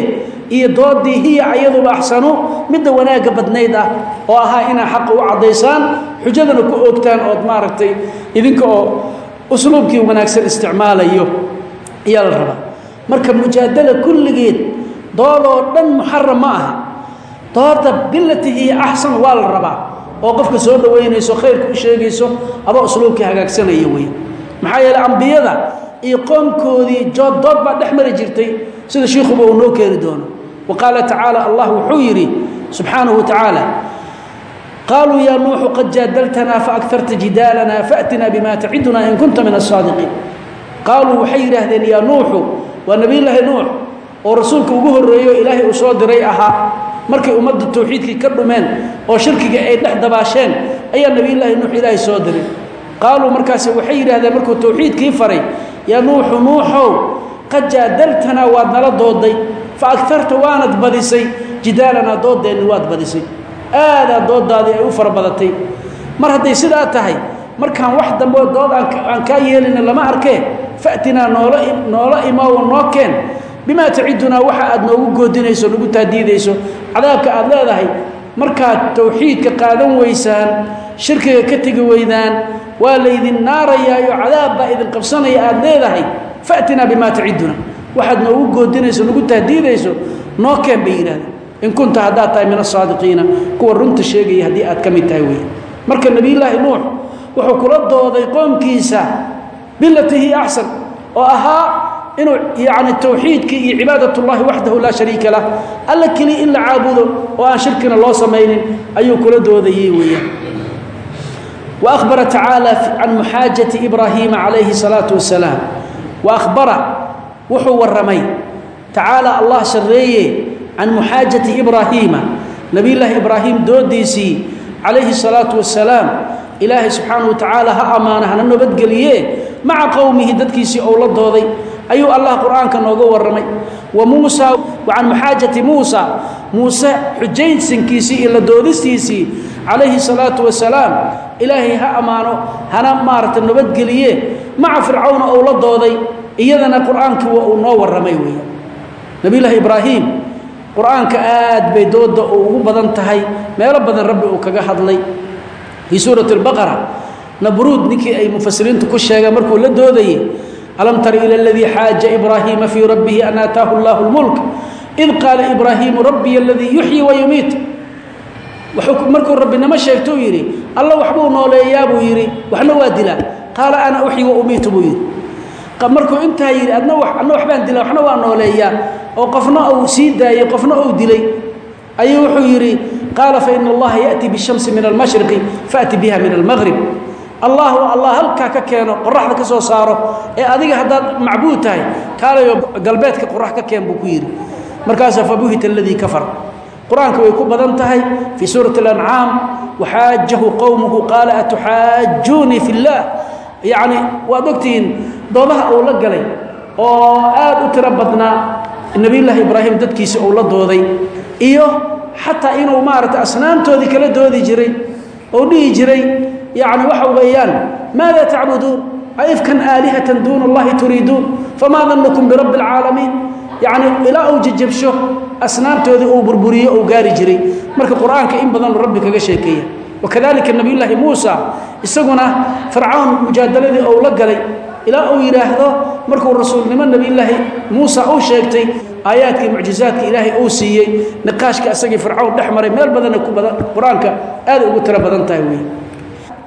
iyo doodii hiya ayaduba axsanu midda wanaagga badnayd ah oo ahaa inaa xaqa u caddaysaan xujadana ku oogtaan ood maaragtay idinka oo usluubkii wanaagsan isticmaalayo. Ayaa la rabaa. Marka mujaadala kulligeed doodoo dhan muxaram ma aha. Dooda bilati hiya axsan waa la rabaa. Oo qofka soo dhowaynayso khayrka u sheegayso adoo usluubkii hagaagsanaya wey maxaa yeele ambiyada iyo qoomkoodii jood dood baa dhex mari jirtay sida shiikuba uu noo keeni doono. Wa qaala tacaala allah wuxuu yidhi subxaanahu wa tacaala qaaluu yaa nuuxu qad jaadaltanaa faaktarta jidaalana faatinaa bima tacidunaa in kunta min asaadiqiin qaaluu waxay yidhaahdeen yaa nuuxu waa nebiyullaahi nuux oo rasuulka ugu horreeyo ilaahay uu soo diray ahaa markay ummadda tawxiidkii ka dhumeen oo shirkiga ay dhex dabaasheen ayaa nebiyullaahi nuux ilaahay soo diray. Qaaluu markaas waxay yidhahdeen markuu tawxiidkii faray yaa nuuxu nuuxow qad jaadaltanaa waad nala dooday fa agtarta waanad badisay jidaalanaa doodeenni waad badisay. Aadaa doodaadii ay u fara badatay mar hadday sidaa tahay markaan wax dambeo dood aan kaa yeelina lama arkee fa'tinaa noola noola imoowo noo keen. Bimaa tacidunaa waxa aad noogu goodinayso nagu taadiidayso. Cadaabka aad leedahay markaad tawxiidka qaadan weysaan shirkiga ka tegi weydaan waa laydin naarayaayo cadaab baa idin qabsanaya aad leedahay faatinaa bimaa taciduna waxaad noogu goodinayso nagu tahdiidayso noo keen bay yidhahdeen. In kunta haddaad tahay min asaadiqiina kuwa runta sheegaya haddii aad ka mid tahay wey marka nebiyullaahi nuux wuxuu kula dooday qoomkiisa bilatihi axsan oo ahaa inuu yani tawxiidkii iyo cibaadatu llahi waxdahu laa shariika lah alla keliya in la caabudo oo aan shirkina loo samaynin ayuu kula doodayey weeyaan. Wa ahbara tacaala can muxaajati ibraahiima calayhi salaatu wasalaam wa ahbara wuxuu warramay tacaala allah sarreeye can muxaajati ibraahiima nabiyullaahi ibraahim doodiisii calayhi salaatu wasalaam ilaahay subxaanahu wa tacaala ha ammaana hana nabadgeliye maca qowmihi dadkiisii ou la dooday ayuu allah qur'aanka nooga waramay wa muusa wacan muxaajati muusa. Muuse xujaynsankiisii iyo la doodistiisii calayhi salaatu wasalaam ilaahay ha ammaano hana maarata nabadgeliye maca fircawna uu la dooday iyadana qur'aankii waa uu noo waramay weeye nabiyulaahi ibraahiim qur'aanka aad bay dooda ugu badan tahay meelo badan rabbi uu kaga hadlay. Fii suurati albaqara nabruud ninkii ay mufasiriintu ku sheegeen markuu la doodayey alam tara ila aladii xaaja ibraahiima fii rabbihi an aataahu allahu lmulk id qaala ibraahiimu rabbiya aladii yuxyi wa yumiit markuu rabbinimo sheegtou yidhi alla waxbuu nooleeyaa buu yidhi waxna waa dilaa qaala ana uxyi wa umiitu buu yidhi markuu intaa yidhi adna adna waxbaan dilaa waxna waa nooleeyaa oo qofna uu sii daayey qofna uu dilay ayuu wuxuu yidhi qaala faina allaha yaأti bishamsi min almashriqi faأti biha min almaqrib allahu allah halkaa ka keeno qoraxda ka soo saaro ee adiga haddaad macbuud tahay kaalayo galbeedka qorax ka keen buu ku yidhi. Markaasaa fabuhita aladii kafar. Qur'aanka way ku badan tahay fii suurati اlancaam waxaajahu qowmuhu qaala atuxaajuunii fi اllaah yacni waad ogtihiin doodaha uu la galay oo aad u tiro badnaa nebiyullaahi ibraahim dadkiisi uu la dooday iyo xataa inuu maaragtay asnaamtoodii kala doodi jiray ou dhihi jiray yacni waxa weeyaan maada tacbuduun aifkan aalihatan duuna allahi turiiduun famaa danukum birabbi اlcaalamiin yacni ilaa uu jajabsho asnaamtoodii uu burburiyo uu gaari jiray. Marka qur'aanka in badan rabbi kaga sheekeeya. Wakadalika nabiyullaahi muusa isaguna fircawn mujaadaladii ou la galay. Ilaa uu yidhaahdo markuu rasuulnimo nebiyullaahi muusa uu sheegtay aayaadkii mucjizaadka ilaahay uu siiyey niqaashka isagii fircawn dhex maray meel badana ku badan qur'aanka aaday ugu tiro badan tahay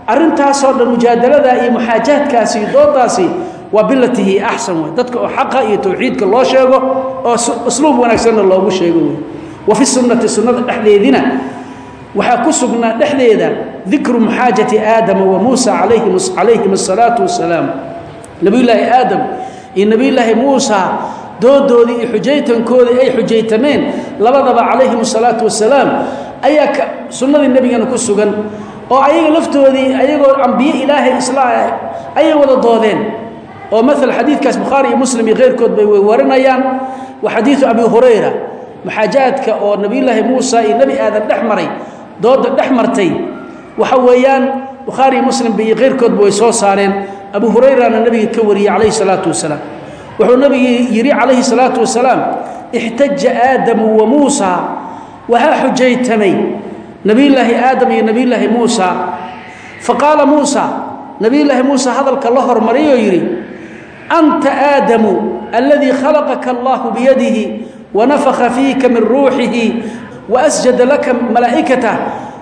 arrintaasoo dhan mujaadaladaa iyo muxaajaadkaasi doodaasi waa bilatihi axsan wey dadka oo xaqa iyo tawxiidka loo sheego oo usluub wanaagsanna loogu sheego wey wa fi sunnati sunnada dhexdeedina waxaa ku sugnaa dhexdeeda dikru muxaajati aadama wa muusa calayhim asalaatu wasalaam nebiyullaahi aadam iyo nebiyullaahi muusa doodoodii iyo xujaytankoodii ay xujaytameen labadaba calayhim asalaatu wasalaam ayaa sunnadii nebigana ku sugan oo ayaga laftoodii ayagoo ambiye ilaahay isla ayay wada doodeen. oo maala xadiidkaas bukhaari iyo muslim iyo keyrkood bay warinayaan. Wa xadiidu abi hurayra maxaajaadka oo nebiyullaahi muusa iyo nebi aadan dhex maray dooda dhex martay. Waxa weeyaan bukhaari iyo muslimba iyo keyrkoodba way soo saareen. Abu hurayrana nebiga ka wariyey calayhi salaatu wasalaam. Wuxuu nebigu yidhi calayhi salaatu wasalaam ixtaja aadamu wa muusa waxaa xujaytamay nebiyullaahi aadam iyo nebiyullaahi muusa. Faqaala muusa nebiyullaahi muusa hadalka la hormariyoo yidhi anta aadamu aladii khalaqaka allahu biyadihi wanafaka fiika min ruuxihi waasjada laka malaa'ikatah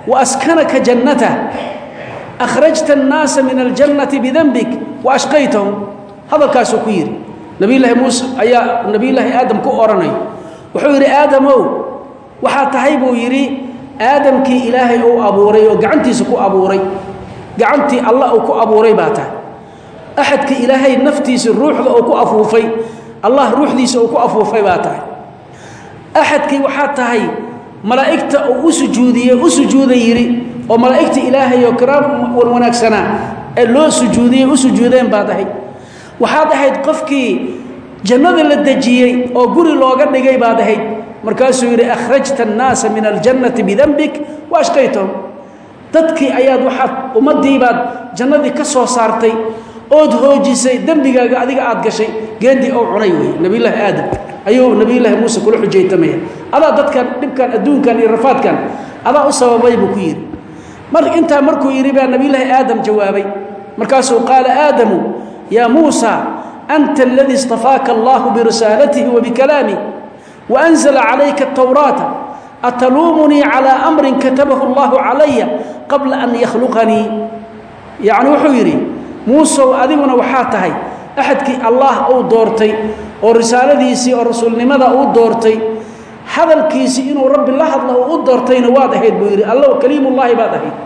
waaskanaka jannatah akhrajta annaasa min aljannati bidanbik waashqaytahum hadalkaasuu ku yidhi nebiyullaahi muuse ayaa nebiyullaahi aadam ku odhanay wuxuu yidhi aadamow waxaa tahay buu yidhi aadamkii ilaahay uu abuuray oo gacantiisa ku abuuray gacantii allah uu ku abuuray baa tahay axadka ilaahay naftiisa ruuxda uu ku afuufay allah ruuxdiisa uu ku afuufay baa tahay axadkii waxaa tahay malaa'igta uu u sujuudiyey u sujuuda yidhi oo malaa'igta ilaahay oo kiraam wan wanaagsanaa ee loo sujuudiyey u sujuudeen baad ahayd waxaad ahayd qofkii jannada la dejiyey oo guri looga dhigay baad ahayd markaasuu yidhi akhrajta annaasa min aljannati bidanbik wa ashqaytahum dadkii ayaad waxaad ummaddii baad jannadii ka soo saartay ood hoojisay dembigaaga adiga aad gashay geendii ou cunay wey nebiyullaahi aadam. Ayuu nebiyullaahi muuse kula xujaytamaya. Adaa dadkan dhibkan adduunkan iyo rafaadkan adaa u sababay buu ku yidhi. Mar intaa markuu yidhi baa nebiyullaahi aadam jawaabay. Markaasuu qaala aadamu yaa muusa anta aladii istafaaka allahu birisaalatihi wabikalaamih waanzla calayka atawraata ataluumunii calaa amrin katabahu allahu calaya qabla an yakhluqanii yacni wuxuu yidhi muusow adiguna waxaa tahay axadkii allah uu doortay oo risaaladiisii oo rasuulnimada uu doortay hadalkiisii inuu rabbi la hadla uu u doortayna waad ahayd buu yidhi alla kaliimullaahi baad ahayd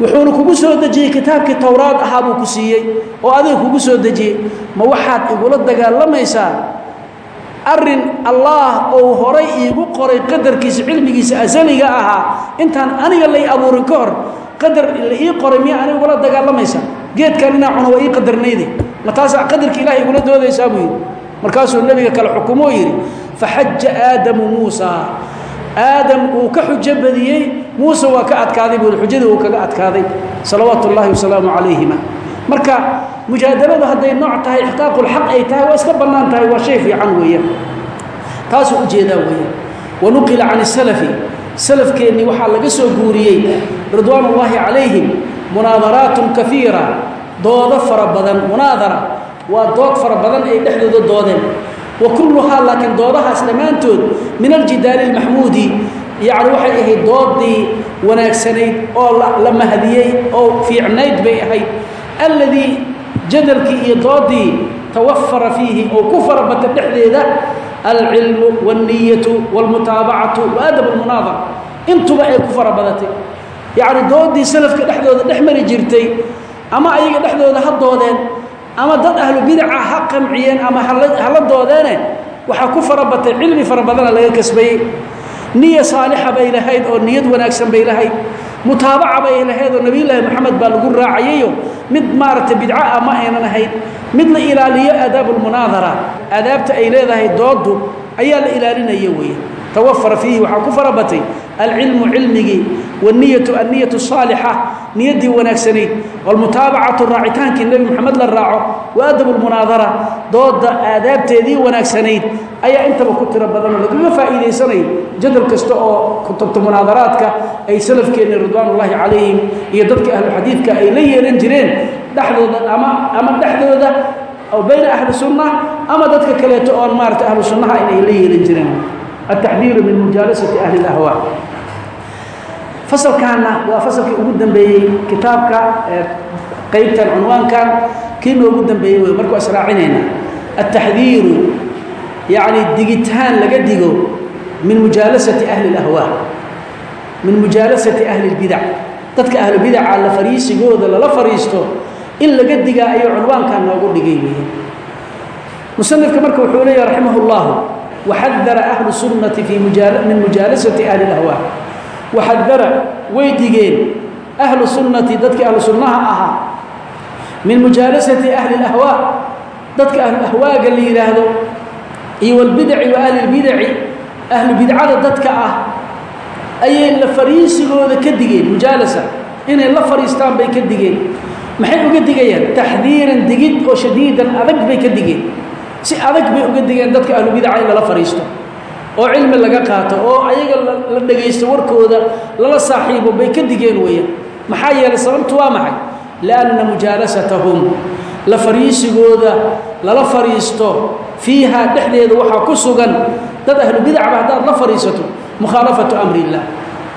wuxuuna kugu soo dejiyey kitaabkii towraad ahaa buu ku siiyey oo adiga soo dejiyey ma waxaad igula dagaalamaysaa arrin allaah ou horay iigu qoray qadarkiisa cilmigiisa asaliga ahaa. Intaan aniga lay abuurin ka hor qadar la ii qoray miya aniga igula dagaalamaysaa geedkan inaa cuno waa ii qadarnayde. Ma taasaa qadarka ilaah igula doodaysaa buu yidhi. Markaasuu nebiga kale xukumoo yidhi faxaja aadamu muusaa aadam uu ka xujo badiyey muuse waa ka adkaaday buu xujadii uu kaga adkaaday. Salawaatu ullaahi wasalaamu calayhima marka mujaadaladu hadday nooc tahay ixqaaqulxaq ay tahay waa iska bannaan tahay waa shay fiican weeyaan taasuu u jeedaa weeyaan wanuqila can isalafi salafkeennii waxaa laga soo guuriyey ridwaan ullaahi calayhim munaadaraatun kaiira doodo fara badan munaadara waa dood fara badan ay dhexdooda doodeen. Wa kulluhaa laakiin doodahaas dhammaantood min aljidaali almaxmuudi yacni waxay ahayd doodii wanaagsanayd oo la mahadiyey oo fiicnayd bay ahayd alladii jadalkii iyo doodii tawafara fiihi oo ku farabata dhexdeeda alcilmu wاlniyatu wاlmutaabacatu waadab اlmunaadar intuba ay ku fara badatay yacni doodii salafka dhexdooda dhex mari jirtay ama ayaga dhexdooda ha doodeen ama dad ahlu bidaca ha qamciyeen ama hala doodeene waxaa ku fara batay cilmi fara badana laga kasbayey niya saalixa bay lahayd oo niyad wanaagsan bay lahayd mutaabaca bay lahayd oo nebiyullaahi moxamed baa lagu raacayayo mid maaragtay bidco ah ma aynan ahayd mid la ilaaliyo aadaabu lmunaadara aadaabta ay leedahay dooddu ayaa la ilaalinaya weeye tawafara fiihi waxaa ku fara batay alcilmu cilmigii wاniyatu anniyatu saalixa niyaddii wanaagsanayd wاlmutaabacatu raacitaankii nebi moxamed la raaco waadabu lmunaadara dooda aadaabteedii wanaagsanayd ayaa intaba ku tiro badanoo lagaga faa'iidaysanayo jadal kasta oo kutubta munaadaraadka ay salafkeenni ridwaan ullaahi calayhim iyo dadka ahlu xadiidka ay la yeelan jireen dhexdooda ama ama dhexdooda oo bayna ahli sunna ama dadka kaleeto oon maarata ahlu sunnaha inay la yeelan jireen altaxdiiru min mujaalasati ahli اlahwaa fasalkaana waa fasalkii ugu dambeeyey kitaabka qaybtan cunwaankan kii noogu dambeeyey wey markuu israacinayna altaxdiiru yacni digitaan laga digo min mujaalasati ahli اlahwaa min mujaalasati ahli اlbidac dadka ahlu bidaca la fariisigooda lala fariisto in laga digaa ayuu cunwaankan noogu dhigay wey musanifka marka wuxuu leeyahy raximah اllahu waxadara ahlu sunnati min mujaalasati ahli اlahwa waxadara way digeen ahlu sunnati dadkii ahlu sunnaha ahaa min mujaalasati ahli اlahwa dadka ahlulahwaaga la yidhaahdo iyo walbidaci wa ahli lbidaci ahlu bidcada dadka ah ayay la fariisigooda ka digeen mujaalasa inay la fariistaan bay ka digeen maxay uga digayaan taxdiiran digid oo shadiidan adag bay ka digeen si adag bay uga digeen dadka ahlu bidaca in lala fariisto oo cilmi laga qaato oo ayaga la dhagaysto warkooda lala saaxiibo bay ka digeen weeyaan. Maxaa yeelay sababtu waa maxay? Lianna mujaalasatahum la fariisigooda lala fariisto fiiha dhexdeeda waxaa ku sugan dad ahlu bidacba haddaad la fariisato mukhaalafatu amri illah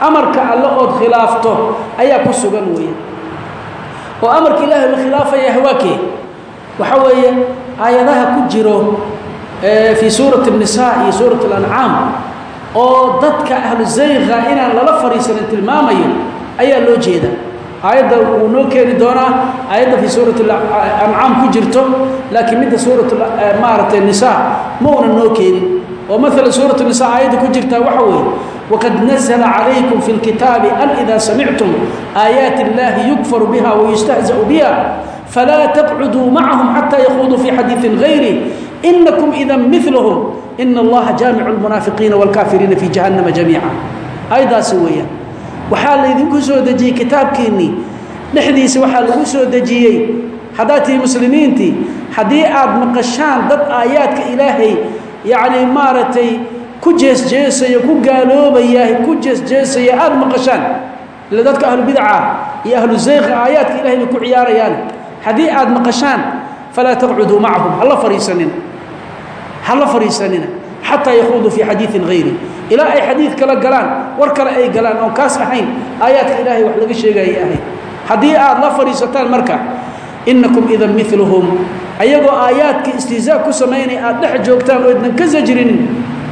amarka alle ood khilaafto ayaa ku sugan weeyaan. Oo amarka ilaahay la khilaafaya hawaakee waxa weeye hay'adaha ku jiro fii suurati nisaa iyo suurat lancaam oo dadka ahlu zayqa inaan lala fariisanin tilmaamayo ayaa loo jeeda. Aayadda wuu noo keeni doonaa aayadda fii suurat ancaam ku jirto laakiin midda suurat maaratay nisaa ma noo keenin. Oo maala suurat nisa aayadda ku jirtaa waxa weeye waqad nazla calaykum fi اlkitaabi an idaa samictum aayaati اllaahi yukfaru biha wayustahzau biha macahum xata yakuuduu fi xadiiثin gayri inakum ida milhm ina allaha jaamicu lmunaafiqiina wاlkaafiriina fi jahannama jamiica aayaddaasi weeyaan waxaa laydinku soo dejiyey kitaabkiinnii dhexdiisa waxaa lagu soo dejiyey haddaad tihi muslimiintii haddii aad maqashaan dad aayaadka ilaahay yacni maaragtay ku jeesjeesaya ku gaaloobaya ku jeesjeesaya aada maqashaan ila dadka ahlu bidaca iyo ahlu zayqa aayaadka ilahay bay ku ciyaarayaan haddii aad maqashaan falaa taqcuduu macahum hala fariisanina hala fariisanina. Xataa yakuuduu fii xadiiin hayri ilaa ay xadiid kala galaan war kale ay galaan oon kaas ahayn aayaadka ilaahay wax laga sheegayay ahayd. Haddii aad la fadhiisataan marka innakum idan miluhum ayagoo aayaadka istihzaa ku samaynay aad dhex joogtaan oo idnan ka sajrinin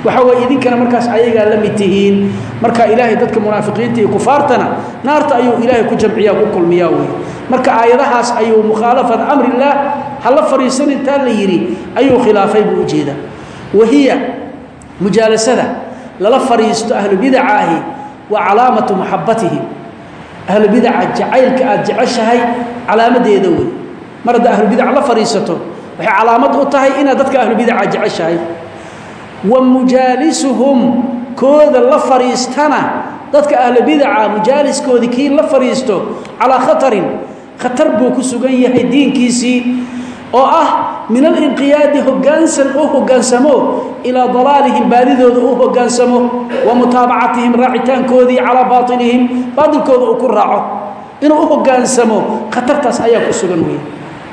waxa weye idinkana markaas ayagaa la mid tihiin. Marka ilaahay dadka munaafiqiinta iyo kufaartana naarta ayuu ilaahay ku jamciyaa ku kulmiyaa wey marka aayadahaas ayuu mukhaalafat amrillaah hala fadhiisanintaa la yidhi ayuu khilaafay buu u jeedaa wahiya mujaalasada lala fadhiisto ahlubidaca ahi waa calaamatu maxabatihim ahlubidaca jacaylka aad jeceshahay calaamadeeda wey. Mar hadda ahlubidac la fadhiisato waxay calaamad u tahay inaad dadka ahlubidaca jeceshahay. Wa mujaalisuhum kooda la fadhiistana dadka ahlubidaca mujaaliskoodii kii la fadhiisto calaa khatarin khatar buu ku sugan yahay diinkiisii oo ah min alinqiyaadi hogaansan oo hogaansamo ilaa dalaalihim baadidooda uu hogaansamo wa mutaabacatihim raacitaankoodii calaa baailihim baailkooda uu ku raaco. Inuu u hogaansamo khatartaas ayaa ku sugan wey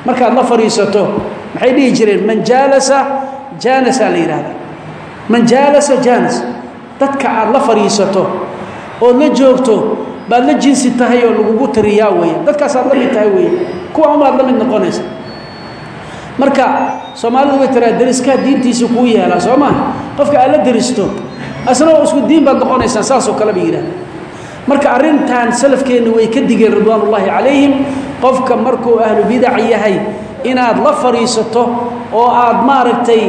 markaad la fadhiisato maxay dhihi jireen? Man jaalasa jaanasa la yidhahda man jaalasa jaanas dadka aad la fadhiisato ood la joogto baad la jinsi tahay oo lagugu tariyaa weya dadkaasaad la mid tahay weya kuwa umaad la mid noqonaysa marka soomaalidu way tiraa deriskaa diintiisa kuu yeelaa soo maa qofka aad la deristo asna oo isku diin baad noqonaysaan saasoo kale ba yidhahda marka arrintan salafkeenna way ka digeen ridwaan ullaahi calayhim. Qofka markuu ahlu bidac yahay inaad la fadhiisato oo aad maaragtay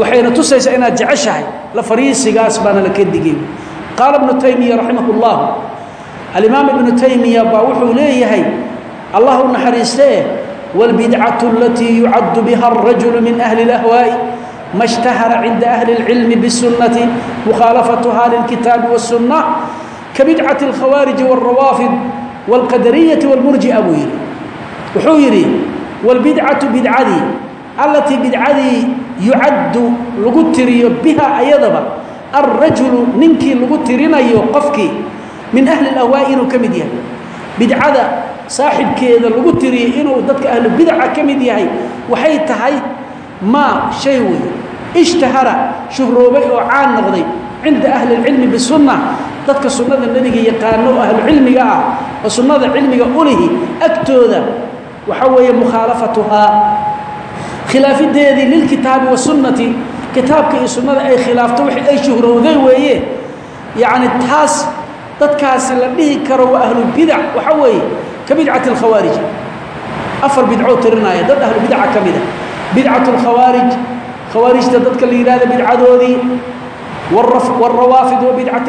waxayna tusaysaa inaad jeceshahay la fariisigaas baana la ka digay qaala ibnu taymiya raximah اllah alimaam ibnu taymiya baa wuxuu leeyahay allah u naxariistee wاlbidcaة alatii yucaddu biha الrajulu min ahli اlahwaaءi ma اshtahara cinda ahli اlcilmi bالsunnati mukhaalafatuha lilkitaabi wالsunna kabidcaةi اlkhawaariji wاlrawaafid wاlqadariyati wاlmurji'a buu yidhi wuxuu yidhi wاlbidcaةu bidcadii allatii bidcadii yucaddu lagu tiriyo biha ayadaba alrajulu ninkii lagu tirinayo qofkii min ahli اlahwaa'i inuu ka mid yahay. Bidcada saaxibkeeda lagu tiriyey inuu dadka ahlu bidaca ka mid yahay waxay tahay maa shay wey ishtahara shuhroobay oo caan noqday cinda ahli اlcilmi bisunna dadka sunnada nebiga yaqaano oo ahlucilmiga ah oo sunnada cilmiga ulihi agtooda waxa weeye mukhaalafatuhaa. Khilaafideedii lilkitaabi wasunnati kitaabka iyo sunnada ay khilaafto wixii ay shuhrowday weeye yacni taas dadkaasi la dhihi karo waa ahlubidac waxaa weeye ka bidcati alkhawaarij. Afar bidcoo tirinaya dad ahlubidaca ka mid a bidcat khawaarijta dadka la yidhahda bidcadoodii. Waalrawaafid wa bidcat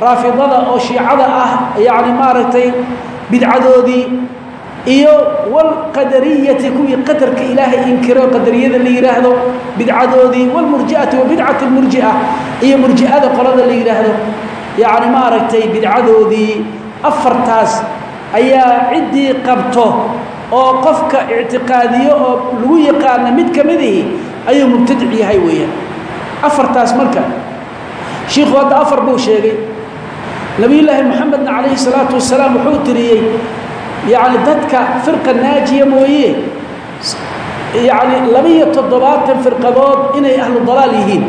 raafidada oo shiicada ah yacni maaragtay bidcadoodii. Iyo wاlqadariyati kuwii qadarka ilaahay inkiro qadariyada la yidhaahdo bidcadoodii. Wاlmurjiati wa bidcat iyo murji'ada qolada la yidhaahdo yani maaragtay bidcadoodii afartaas ayaa ciddii qabto oo qofka ictiqaadiyo oo lagu yaqaana mid ka midihi ayuu mubtadic yahay weeyaan. Afartaas marka shiikhu hadda afar buu sheegay. Nabiyullaahi moxamedna calayhi salaatu wasalaam wuxuu tiriyey yacni dadka firqa naajiya mooye yacni laba-iyo toddobaatan firqadood inay ahlu dalaal yihiin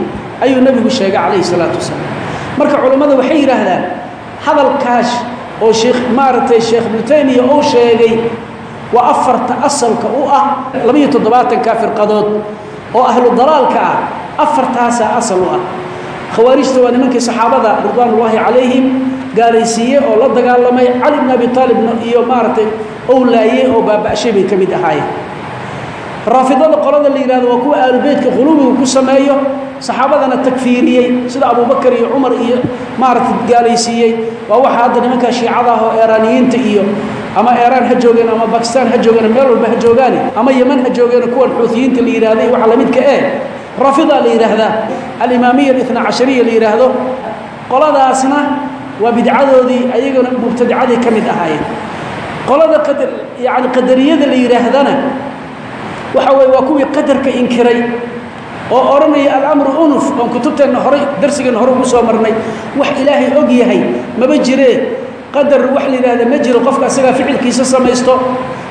ayuu nebigu sheegay calayhi salaatu wasalaam marka culammada waxay yidhaahdaan hadalkaas oo sheekh maaragtay sheekh ibnu uu sheegay waa afarta asalka u ah laba-iyo toddobaatanka firqadood oo ahlu dalaalka ah afartaasaa asal u ah. Khawaarijta waa nimankii saxaabada ridwaan ullaahi calayhim gaalaysiiye oo la dagaalamay cali bn abi aalibna iyo maaragtay ou laayey oo baaba'shay bay ka mid ahaayeen raafidada qolada la yidhahdo waa kuwa aalubeytka qulubigu ku sameeyo. Saxaabadana takfiiriyey. Sida abubakar iyo cumar iyo maaragtay gaalaysiiyey. Waa waxa hadda nimankaa shiicada ah oo eeraaniyiinta iyo ama eeraan ha joogeen ama bakistaan ha joogeen meel walba ha joogaane ama yeman ha joogeen kuwan xuutiyiinta la yidhahday waxa lamidka eh. Raafida la yidhaahdaa alimaamiya اثna cashariya la yidhaahdo qoladaasna waa bidcadoodii ayagana mubtadicaday ka mid ahaayeen. Qolada yani qadariyada la yidhaahdana waxa weye waa kuwii qadarka inkiray oo odhanaya alamru unuf oon kutubteenna horay darsigeenna hore ugu soo marnay. Wax ilaahay og yahay maba jiree. Qadar wax la yidhahda ma jiro qofka asagaa ficilkiisa samaysto.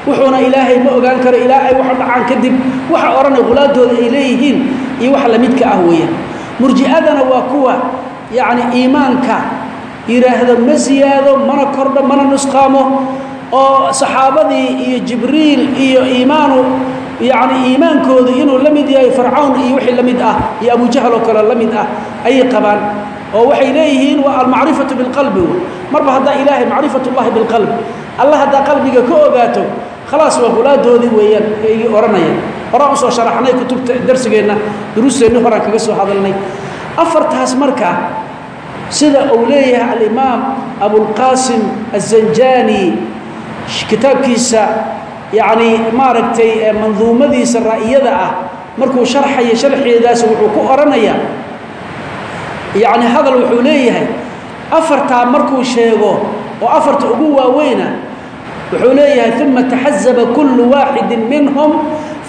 Wuxuuna ilaahay ma ogaan karo ilaa ay waxa dhacaan kadib waxa odhanay qulaadooda ay leeyihiin iyo wax lamidka ah weeyaan. Murji'adana waa kuwa yacni iimaanka yidhaahdo ma siyaado mana kordho mana nusqaamo oo saxaabadii iyo jibriil iyo iimaanu yacni iimaankoodu inuu la mid yahay farcawn iyo wixii la mid ah iyo abujahl oo kale la mid ah ayay qabaan oo waxay leeyihiin waa almacrifatu bilqalbi. Marba haddaa ilaahay macrifat ullahi bilqalb alla haddaa qalbiga ka ogaato khalaas waa hulaadoodii weeyaan ay odhanayaan horaan u soo sharaxnay kutubta darsigeenna duruusteenni horaan kaga soo hadalnay. Afartaas marka sida uu leeyahay alimaam abulqaasim azanjani kitaabkiisa yacni maaragtay manduumadiisa ra'iyada ah markuu sharxaya sharxeedaas wuxuu ku odhanayaa yacni hadal wuxuu leeyahay afartaa markuu sheego oo afarta ugu waaweyna wuxuu leeyahay uma taxazaba kullu waaxidin minhum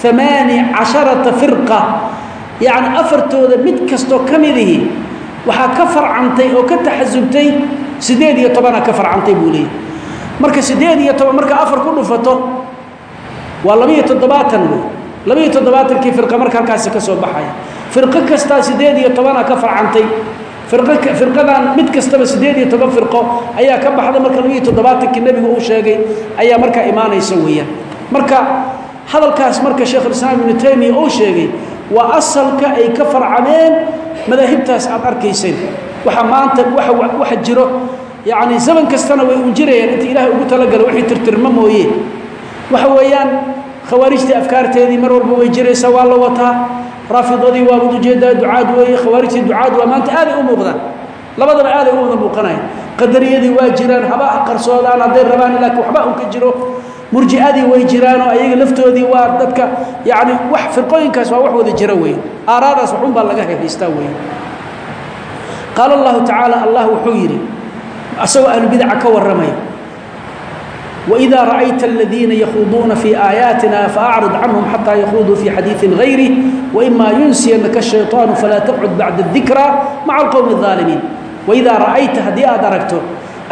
amaani casharata firqa. Yacni afartooda mid kastoo ka midihi waxaa ka farcantay oo ka taxasubtay siddeed iyo tobana ka farcantay buu leeyahy marka siddeed iyo toban marka afar ku dhufato waa labiiyo toddobaatan wey labiiyo toddobaatankii firqa marka halkaasi ka soo baxaya. Firqo kastaa siddeed iyo tobana ka farcantay. Firqadan mid kastaba siddeed iyo toban firqo ayaa ka baxda marka labiiyo toddobaatankii nebigu uu sheegay ayaa markaa imaanaysa weeyaan. Marka hadalkaas marka sheekhulislaam ibnu taymiya uu sheegay waa asalka ay ka farcameen madaahibtaas aad arkayseen waxa maanta waxa jiro yacni zaman kastana way un jirayaan inta ilaahay ugu talagala wixii tirtirma mooye waxa weeyaan khawaarijtii afkaarteedii mar walba way jiraysaa waa la wataa. Raafidadii waabad u jeedaa ducaad weeye. Khawaarijtii ducaad waa maanta aaday u muuqdaan. Labadaba aaday u wada muuqanaya qadariyadii waa jiraan haba ha qarsoodaan hadday rabaan laakiin waxba un ka jiro. Murji'adii way jiraanoo ayaga laftoodii waa dadka yacni wax firqooyinkaas waa wax wada jira weeye. Aaraadaas waxun baa laga haystaa weeye. Qaala allahu tacaala allah wuxuu yidhi asagoo ahlubidaca ka warramaya وإذا رأيت الذين يخوضون في آياتنا فأعرض عنهم حتى يخوضوا في حديث غيره وإما ينسينك الشيطان فلا تقعد بعد الذكرى مع القوم الظالمين وإذا رأيت هدي أدركته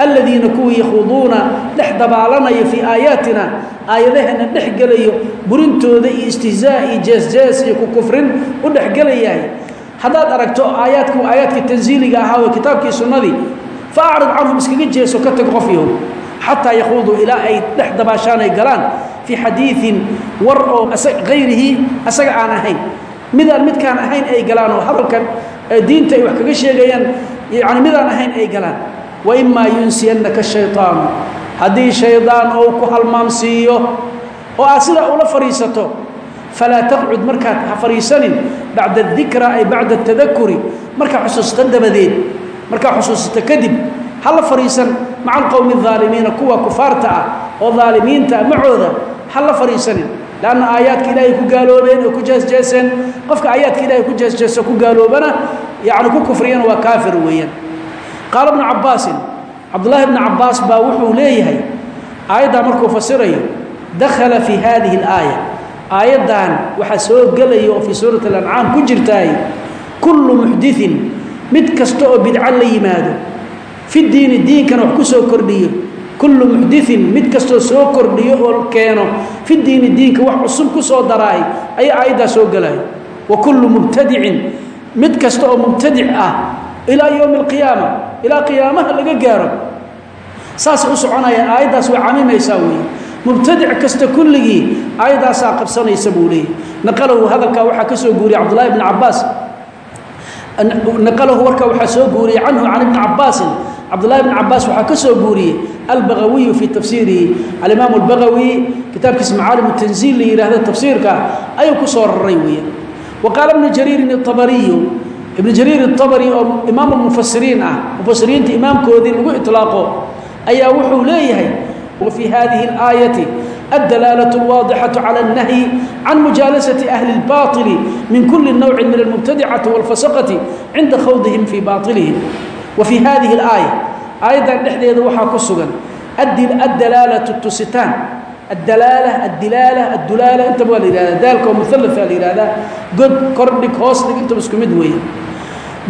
الذين كوا يخوضون لحدبالنا في آياتنا آياتنا نحقلي برنتو ذي استهزاء جاس جاس يكو كفر ونحقلي هذا أدركته آياتك وآياتك التنزيلي هاو كتابك سنة فأعرض عنهم اسكي جيس وكتك غفيهم xataa yakuuduu ilaa ay dhex dabaashaan ay galaan fii xadiiin war oo hayrihi asaga aan ahayn midaan midkaan ahayn ay galaan oo hadalkan diinta ay wax kaga sheegayaan yani midaan ahayn ay galaan waimaa yunsiyannaka shayطaanu haddii shaydaan ou ku halmaamsiiyo oo aad sidaa ula fadhiisato falaa taqcud markaad ha fadhiisanin bacda adikra ay bacda atadakuri markaa xusuusta dabadeed markaa xusuusata kadib ha la fadhiisan maca alqowmi kuwa kufaarta ah oo aalimiinta ah, macooda ha la fadhiisanin. Aayaadka ilaahay ku gaaloobeen oo ku jeesjeeseen qofka aayaadka ilahay ku jeesjeeso ku gaaloobana yani ku kufriyana waa kaafir weeyaan. Qaala bnu cabbaasin cabdullaahi bni cabbaas baa wuxuu leeyahay aayaddaa markuu fasirayo dakhala fii haadihi alaaya. Aayaddan waxaa soo gelaya oo fii suurati alancaam ku jirtaay kullu muxdiin mid kasta oo bidco la yimaado fi diini diinkana wax ku soo kordhiyo. Kullu muxdiin mid kastoo soo kordhiyo oo keeno fi diini diinka wax cusub ku soo daraay ayaa aayaddaa soo gelaya wa kullu mubtadicin mid kasta oo mubtadic ah ilaa yowmi alqiyaama ilaa qiyaamaha laga gaaro. Saasay u soconayaan aayaddaas way camimaysaa weeye. Mubtadic kasta kulligii aayaddaasaa qabsanaysa buu leeyay naqalahu hadalkaa waxaa ka soo guuriyay cabdullahi bni cabaas naqalahu warka waxaa soo guuriyey canhu can ibni cabaasin cabdullahi bn cabaas waxaa ka soo guuriyey albagawiyu fii tafsiirihi alimaam albagawi kitaabkiisa macaalim tanziil la yidhaahdo tafsiirka ayuu ku soo raray weeyaan wa qaala ibnu jariirin aabariyu ibnu jariir atabari oo imaam mufasiriin ah mufasiriinta imaamkoodii lagu itlaaqo ayaa wuxuu leeyahay wa fii hadihi alaayati الدلالة الواضحة على النهي عن مجالسة أهل الباطل من كل نوع من المبتدعة والفسقة عند خوضهم في باطلهم wafii haadihi alaaya aayaddan dhexdeeda waxaa ku sugan addalaalatu tusitaan. Addalaala addilaala addulaala intaba waa la yihahdaa daalka oo muallafaa la yihahdaa god kordhig hoos dhig intaba isku mid weeye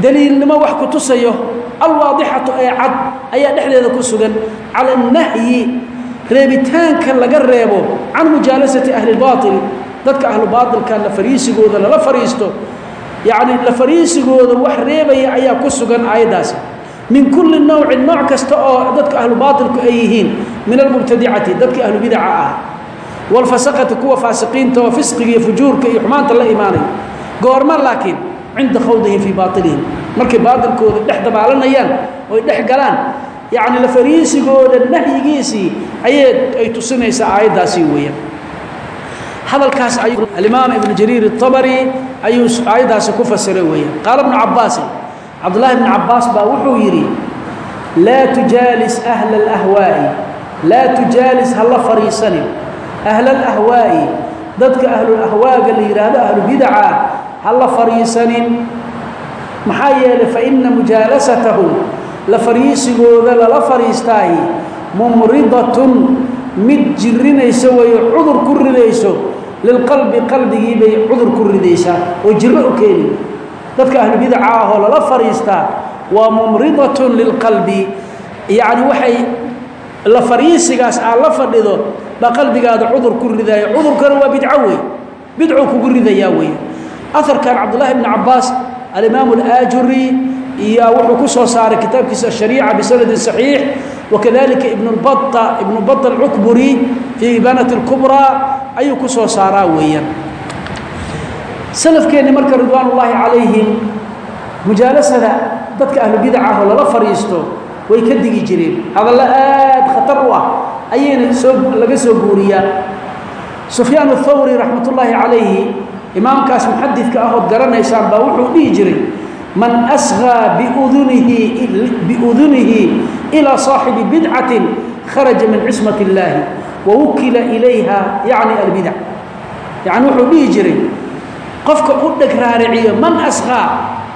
daliilnimo wax ku tusayo alwaadixatu ee cad ayaa dhexdeeda ku sugan cala annahyi reebitaanka laga reebo can mujaalasati ahli lbaail dadka ahlubaailka la fariisigooda lala fariisto yacni la fariisigooda wax reebaya ayaa ku sugan aayaddaasi min kulli nowcin nooc kasta oo dadka ahlu baailku ay yihiin min almubtadicati dadkii ahlu bidaca ah wاlfasaqati kuwa faasiqiinta oo fisqiga iyo fujuurka iyo xumaanta la imaanaya goorma laakiin cinda khawdihim fii baailihim markay baailkooda dhex dabaalanayaan oy dhex galaan yacni la fariisigooda nahyigiisii ayay ay tusinaysaa aayaddaasi weeyaan hadalkaas ayuu alimaam ibnu jariir الطabri ayuu aayaddaasi ku fasiray weeyaan qaala ibnu cabaasin cabdullahi ibnu cabaas baa wuxuu yidhi laa tujaalis ahla اlahwaa'i laa tujaalis ha la fariisanin. Ahla اlahwaa'i dadka ahlulahwaaga la yidhaahdo ahlubidaca ha la fariisanin. Maxaa yeelay faina mujaalasatahum la fariisigooda lala fariistaahi mumridatun mid jirinaysa weeyo cudur ku ridayso lilqalbi qalbigii bay cudur ku ridaysaa oo jirro u keeni dadka ahlubidaca ahoo lala fariistaa waa mumridatun lilqalbi. Yacni waxay la fariisigaas aad la fadhido baa qalbigaada cudur ku ridaayo cudurkana waa bidco wey bidcuu kugu ridayaa wey aharkan cabdullahi bni cabaas alimaam alaajuri iyo wuxuu ku soo saaray kitaabkiisa ashariica bisanadin saxiix wakadalika ibn ibnu bata alcukburi fii ibanati اlkubraa ayuu ku soo saaraa weeyaan salafkeenni marka ridwaan ullaahi calayhim mujaalasada dadka ahlubidaca ahoo lala fadhiisto way ka digi jireen. Hadallo aad khatar u ah ayayna soo laga soo guuriyaa. Sufyaan athawri raxmat ullaahi calayhi imaamkaas muxadidka ahood garanaysaan baa wuxuu dhihi jiray man asgaa biudunihi biudunihi ilaa saaxibi bidcatin kharaja min cismat illaahi wa wukila ilayha yacni albidac yacni wuxuu dhihi jiray qofka u dheg raariciyo man asqaa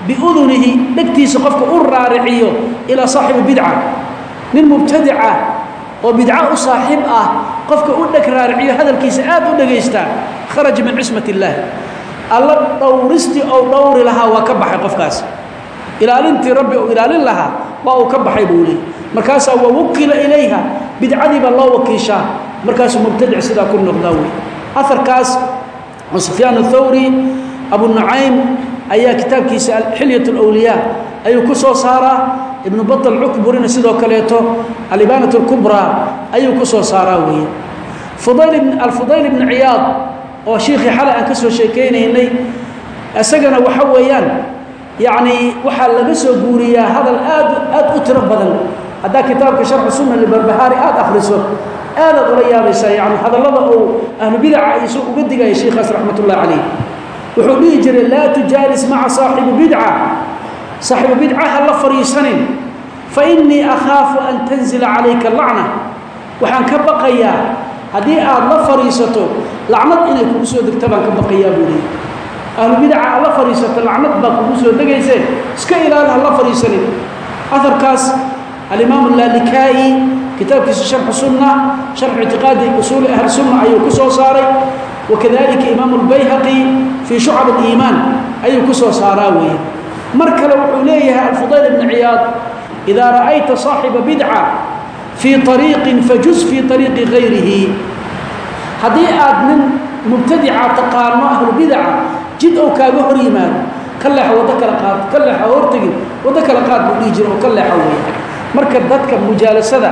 biudunihi dhegtiisa qofka u raariciyo ilaa saaxibi bidca. Nin mubtadica oo bidco u saaxiib ah qofka u dheg raariciyo hadalkiisa aad u dhegaystaa kharaja min cismat illaahi alla dhowristii ou dhowri lahaa waa ka baxay qofkaas. Ilaalintii rabbi uu ilaalin lahaa waa uu ka baxay buu leeyay markaasaa wa wukila ilayha bidcadiibaa loo wakiishaa. Markaasuu mubtadic sidaa ku noqdaa wey aharkaas oo sufyaan athawri abu nucaym ayaa kitaabkiisa xilyat اlwliyaa ayuu ku soo saaraa ibnu baطl cukburina sidoo kaleeto alibanat اlkubraa ayuu ku soo saaraa weeye alfudayl ibn ciyaad oo shiikhii xalay aan ka soo sheekaynaynay isagana waxa weeyaan yacni waxaa laga soo guuriyaa hadal aad aad u tiro badan haddaa kitaabka sharxu sunna libarbahaari aada akhriso aadaad ula yaabaysaa yani hadallada uu ahlu bidaca isu uga digaya sheikhaas raxmat ullahi calayh. Wuxuu dhihi jiray laa tujaalis maca saaxibi bidca. Saaxibu bidca ha la fariisanin fa innii akhaafu an tanzila calayka lacna. Waxaan ka baqayaa haddii aad la fadhiisato lacnad inay kugu soo degta baan ka baqayaa buu leeyay ahlubidaca aad la fadhiisato lacnad baa kugu soo degaysee iska ilaali ha la fadhiisanin. Aharkaas alimaam laalikaa'i kitaabkiisa sharxu sunna sharxu ictiqaadi usuuli ahli sunna ayuu ku soo saaray. Wakadalika imaamu lbayhaqi fii shucab aliimaan ayuu ku soo saaraa weeye. Mar kale wuxuu leeyahay alfudayl ibni ciyaad idaa ra'ayta saaxiba bidca fii ariiqin fajuz fii ariiqi gayrihi haddii aad nin mubtadica taqaano ahlubidaca jid ou kaaga hor yimaado ka leexo waddo kala qaad ka leexo hortegin waddo kala qaad buu dhihi jira oo ka leexo weeye. Marka dadka mujaalasada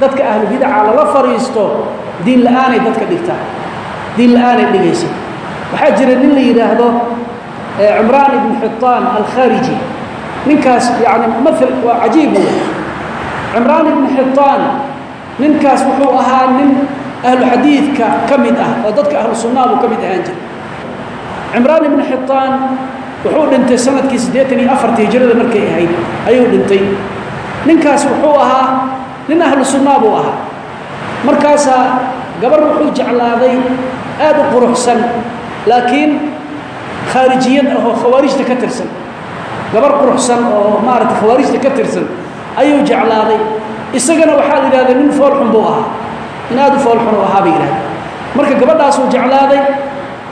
dadka ahlubidaca lala fadhiisto diin la'aanay dadka dhigtaa diin la'aanay dhigaysa waxaa jira nin la yidhaahdo cimraan ibn xitaan alkhariji ninkaas yani maal waa cajiib wey cimraan ibn xitaan ninkaas wuxuu ahaa nin ahlu xadiidka ka mid ah oo dadka ahlu sunnaha buu ka mid ahaan jira cimraan ibn xitaan wuxuu dhintay sannadkii siddeetan iyo afartii hijrada markay ahayd ayuu dhintay. Ninkaas wuxuu ahaa nin ahlu sunnaa buu ahaa. Markaasaa gabar wuxuu jeclaaday aad u quruxsan laakiin khaarijiyad ah oo khawaarijta ka tirsan. Gabar quruxsan oo maarata khawaarijta ka tirsan ayuu jeclaaday. Isagana waxaa la yidhahda nin foolxun buu ahaa. Nin aad u foolxun u ahaa bay yidhahda marka gabadhaasuu jeclaaday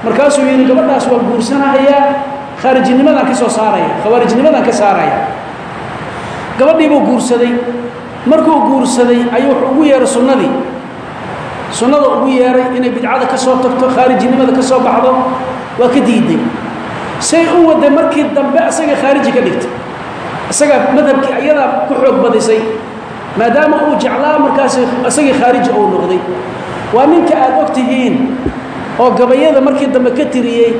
markaasuu yidhi gabadhaas waa guursanahayaa khaarijinimadaan ka soo saaraya khawaarijnimadaan ka saaraya. Gabadhii buu guursaday markuu guursaday ayuu wuxuu ugu yeehay sunnadii. Sunnada ugu yeeray inay bidcada ka soo tagto khaarijinimada ka soo baxdo waa ka diiday say u waday markii dambe asaga khaariji ka dhigtay. Isaga madhabkii ayadaa ku xoog badisay maadaama uu jeclaa markaas isagii khaariji uu noqday. Waa ninka aad og tihiin oo gabayada markii dambe ka tiriyey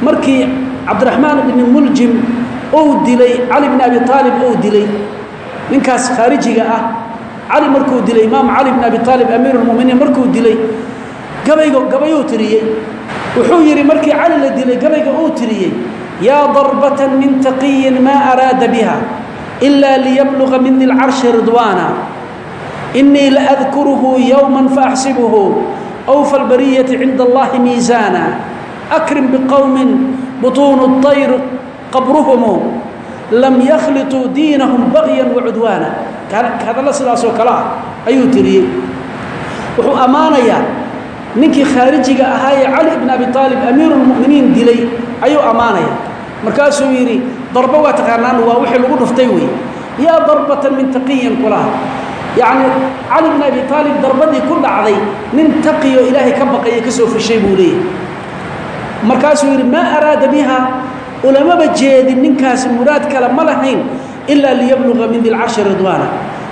markii cabdiraxmaan bni muljim uu dilay cali bni abi aalib uu dilay ninkaas khaarijiga ah. Cali markuu dilay imaam cali bn abi aalib amiir اlmuminiin markuu dilay gabayg gabayuu tiriyey. Wuxuu yidhi markii cali la dilay gabayga uu tiriyey yaa darbata min taqiyin maa araada biha ilaa liyabluga mini اlcarshi ridwaana inii laadkuruhu yowma faaxsibuhu awfa albariyati cinda allahi miisaana. Akrim biqowmin butuunu اطayr qabruhumu lam yakhliuu diinahum bagya wacudwaana hadallo sidaasoo kale ah ayuu tiriyey wuxuu ammaanayaa ninkii khaarijiga ahaa ee cali ibn abi aalib amiirulmu'miniin dilay ayuu ammaanaya markaasuu yidhi darbo waa taqaanaan waa wixii lagu dhuftay wey yaa darbatan min taqiyin kulaha yacni cali bn abi aalib darbadii ku dhacday nin taqiyo ilaahay ka baqaya ka soo fishay buu leeyahy markaasuu yidhi maa araada biha ulamaba jeedin ninkaasi muraad kale ma lahayn ilaa liyabluga min dilcarshi ridwaana.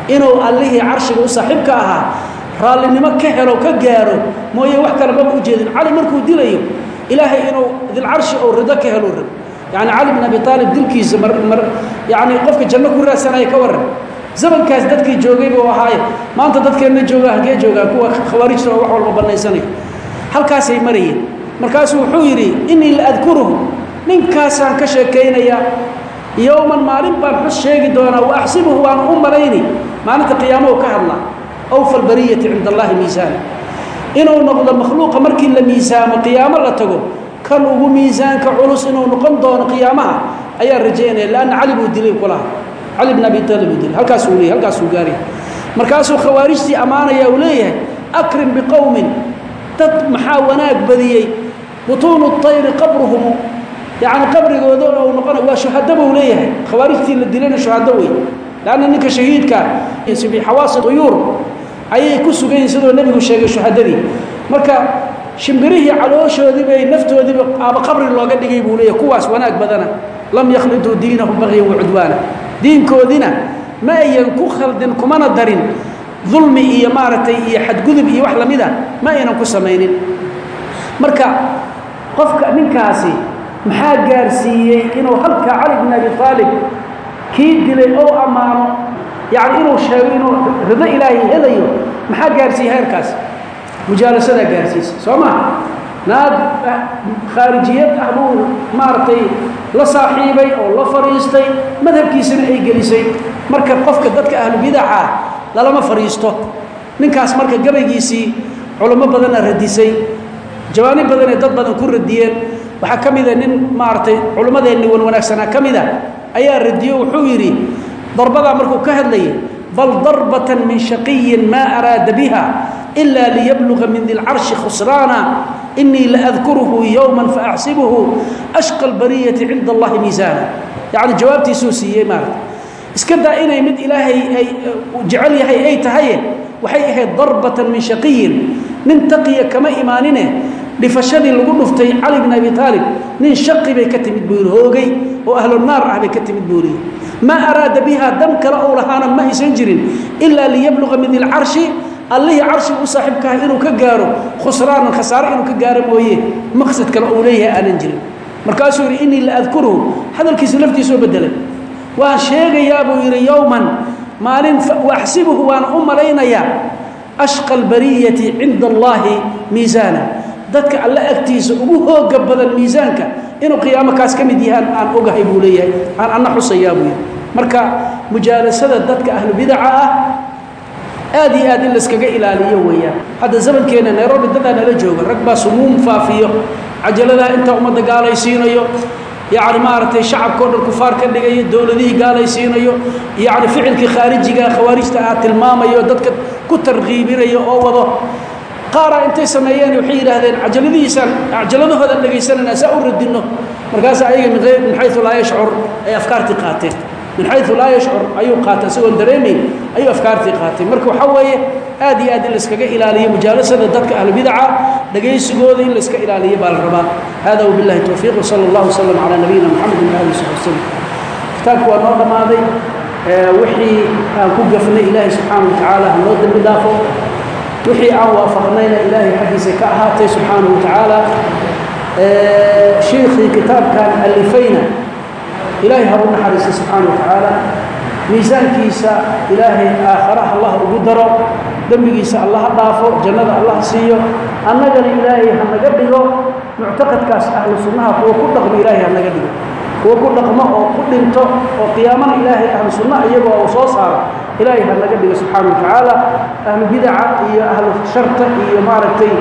Inuu allihii carshiga u saaxiibka ahaa raallinimo ka helo ka gaaro mooye wax kale maba u jeedin. Cali markuu dilayo ilaahay inuu dilcarshi ou rido ka helo rab yani cali bn abi aalib dilkiisa yani qofka janno ku raadsanaya ka waran zamankaas dadkii joogay buu ahaaye maanta dadkeenna joogaa hagee joogaa kuwa khawaarijta oo wax walba bannaysanaya halkaasay marayeen. Markaasuu wuxuu yidhi inii la adkuruhu ninkaasaan ka sheekaynayaa yowman maalin baan xus sheegi doonaa wa axsibuhu waan u malayni maalinta qiyaamahu ka hadla awfa albariyati cinda allahi miisaana. Inuu noqdo makhluuqa markii la miisaamo qiyaamo la tago kan ugu miisaanka culus inuu noqon doono qiyaamaha ayaa rajaynaya lanna cali buu dilay kulaha cali bn abi aalib buu dilay halkaasuu leeyahy halkaasuu gaaraya. Markaasuu khawaarijtii ammaanaya uu leeyahay akrim biqowmin dad maxaa wanaag badiyey? Butuunu طayri qabruhumu yacni qabrigoodana uu noqona waa shuhado buu leeyahay. Khawaarijtii la dilayna shuhado wey lanna ninka shahiidka bi xawaasi tuyuur ayay ku sugan sidoo nebigu sheegay shuhadadii. Marka shimbirihii calooshoodii bay naftoodiiba aaba qabri looga dhigay buu leeyahy kuwaas wanaag badana. Lam yakhliduu diinahum bagyan wacudwaana diinkoodina ma ayan ku khaldin kumana darin dulmi iyo maaragtay iyo xadgudub iyo wax lamida ma aynan ku samaynin. Marka qofka ninkaasi maxaa gaarsiiyey inuu halkaa cali bn abi aalib kii dilay oo ammaano yacni inuu sheego inuu rido ilaahay helayo maxaa gaarsiiyey heerkaas? Mujaalasadaa gaarsiisa soo maa naag khaarijiyad ah buu maaragtay la saaxiibay oo la fadhiistay madhabkiisana ay gelisay. Marka qofka dadka ahlubidaca lalama fadhiisto ninkaas marka gabaygiisii culummo badanna radisay jawaani badanee dad badan ku radiyeen waxaa ka mida nin maaragtay culimmadeenni wanwanaagsanaa ka mida ayaa radiyo wuxuu yidhi darbadaa markuu ka hadlayay bal darbatan min shaqiyin maa araada biha ila liyabluga min dilcarshi khusraana inii laadkuruhu yowma faaxsibuhu ashqa albariyati cinda allahi miisaana. Yacni jawaabtiisuu siiyey maarata iska daa inay mid ilaahay ay jecel yahay ay tahaye waxay ahayd darbatan min shaqiyin. Nin taqiya kama imaanine dhifashadii lagu dhuftay cali bn abi aalib nin shaqi bay ka timid buu yii hoogay! oo ahlunaar ah bay ka timid buu ii maa araada bihaa dan kale ou ma aysan jirin ilaa liyabluqa min ilcarshi allihii carshigu u saaxiibkaah inuu ka gaaro khusraanan khasaare inuu ka gaaro mooye maqsad kale uu leeyahay aanan jirin. Markaasuu yidhi inii la adkuruhu. Hadalkiisu laftiisoo bedelay waan sheegayaa buu yidhi yowman maalin waaxsibuhu waan u malaynayaa ashqa albariyati cinda allaahi miisaana dadka alle agtiisa ugu hooga badan miisaanka inuu qiyaamo kaas ka mid yahaan aan ogahay buu leeyahay. Aan anna xusayaa buu yidhi. Marka mujaalasada dadka ahlu bidaca ah aad iyo aad in layskaga ilaaliyo weeyaan. Hadda zamankeena nairobi dadaa nala jooga rag baa sumuum faafiyo cajaladaha intaa ummadda gaalaysiinayo yacni maaragtay shacabka dhan kufaar ka dhigayo dowladihii gaalaysiinayo yacni ficilkii khaarijiga khawaarijta ah tilmaamayo dadka ku tarkiibinayo oo wado qaaraa intay sameeyeen waxay yidhaahdeen cajaladihiisaan cajaladahoodan dhegaysanayna saa u radinno. Markaasa ayaga min xayu laa yashcur ay afkaartii qaateen. Min xayu laa yashcur ayuu qaatay isagoon dareemayn ayuu afkaartii qaatay marka waxaa weeye aad iyo aad in layskaga ilaaliyo mujaalasada dadka ahlubidaca dhagaysigooda in layska ilaaliyo baa la rabaa. Hada wabillahi towfiiq wsala allah wslam calaa nabiyina moxamed waali saxbi wslam kitaabku waa noo dhammaaday wixii aan ku gafnay ilaahay subxaana wa tacaala ha noo dembi dhaafo wixii aan waafaqnayna ilaahay xaggiisa ka ahaatay subxaana wa tacaala. Shiikhii kitaabkan alifayna ilaahay ha u naxariista subxaana wa tacaala. Miisaankiisa ilaahay aakharaha allah ugu daro dembigiisa allah ha dhaafo jannada allah siiyo. Annagana ilaahay ha naga dhigo muctaqadkaas ahlu sunnaha kuwa ku dhaqmo ilaahay ha naga dhigo kuwa ku dhaqmo oo ku dhinto oo qiyaamana ilaahay ahlu sunna iyagoo uu soo saaro ilaahay ha naga dhigo subxaana wa tacaala ahlu bidaca iyo ahlu sharta iyo maaragtay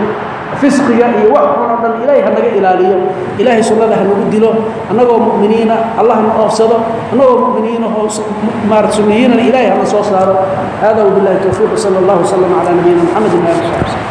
fisqiga iyo wax xun oo dhan ilaahay ha naga ilaaliyo. Ilaahay sunnada ha nagu dilo annagoo mu'miniina allah na oofsado annagoo mu'miniina oo maarat sunniyiinana ilaahay hana soo saaro. Hada wabillahi towfiiq sala allahu wasalam calaa nabiyina moxamed wa ali saxbi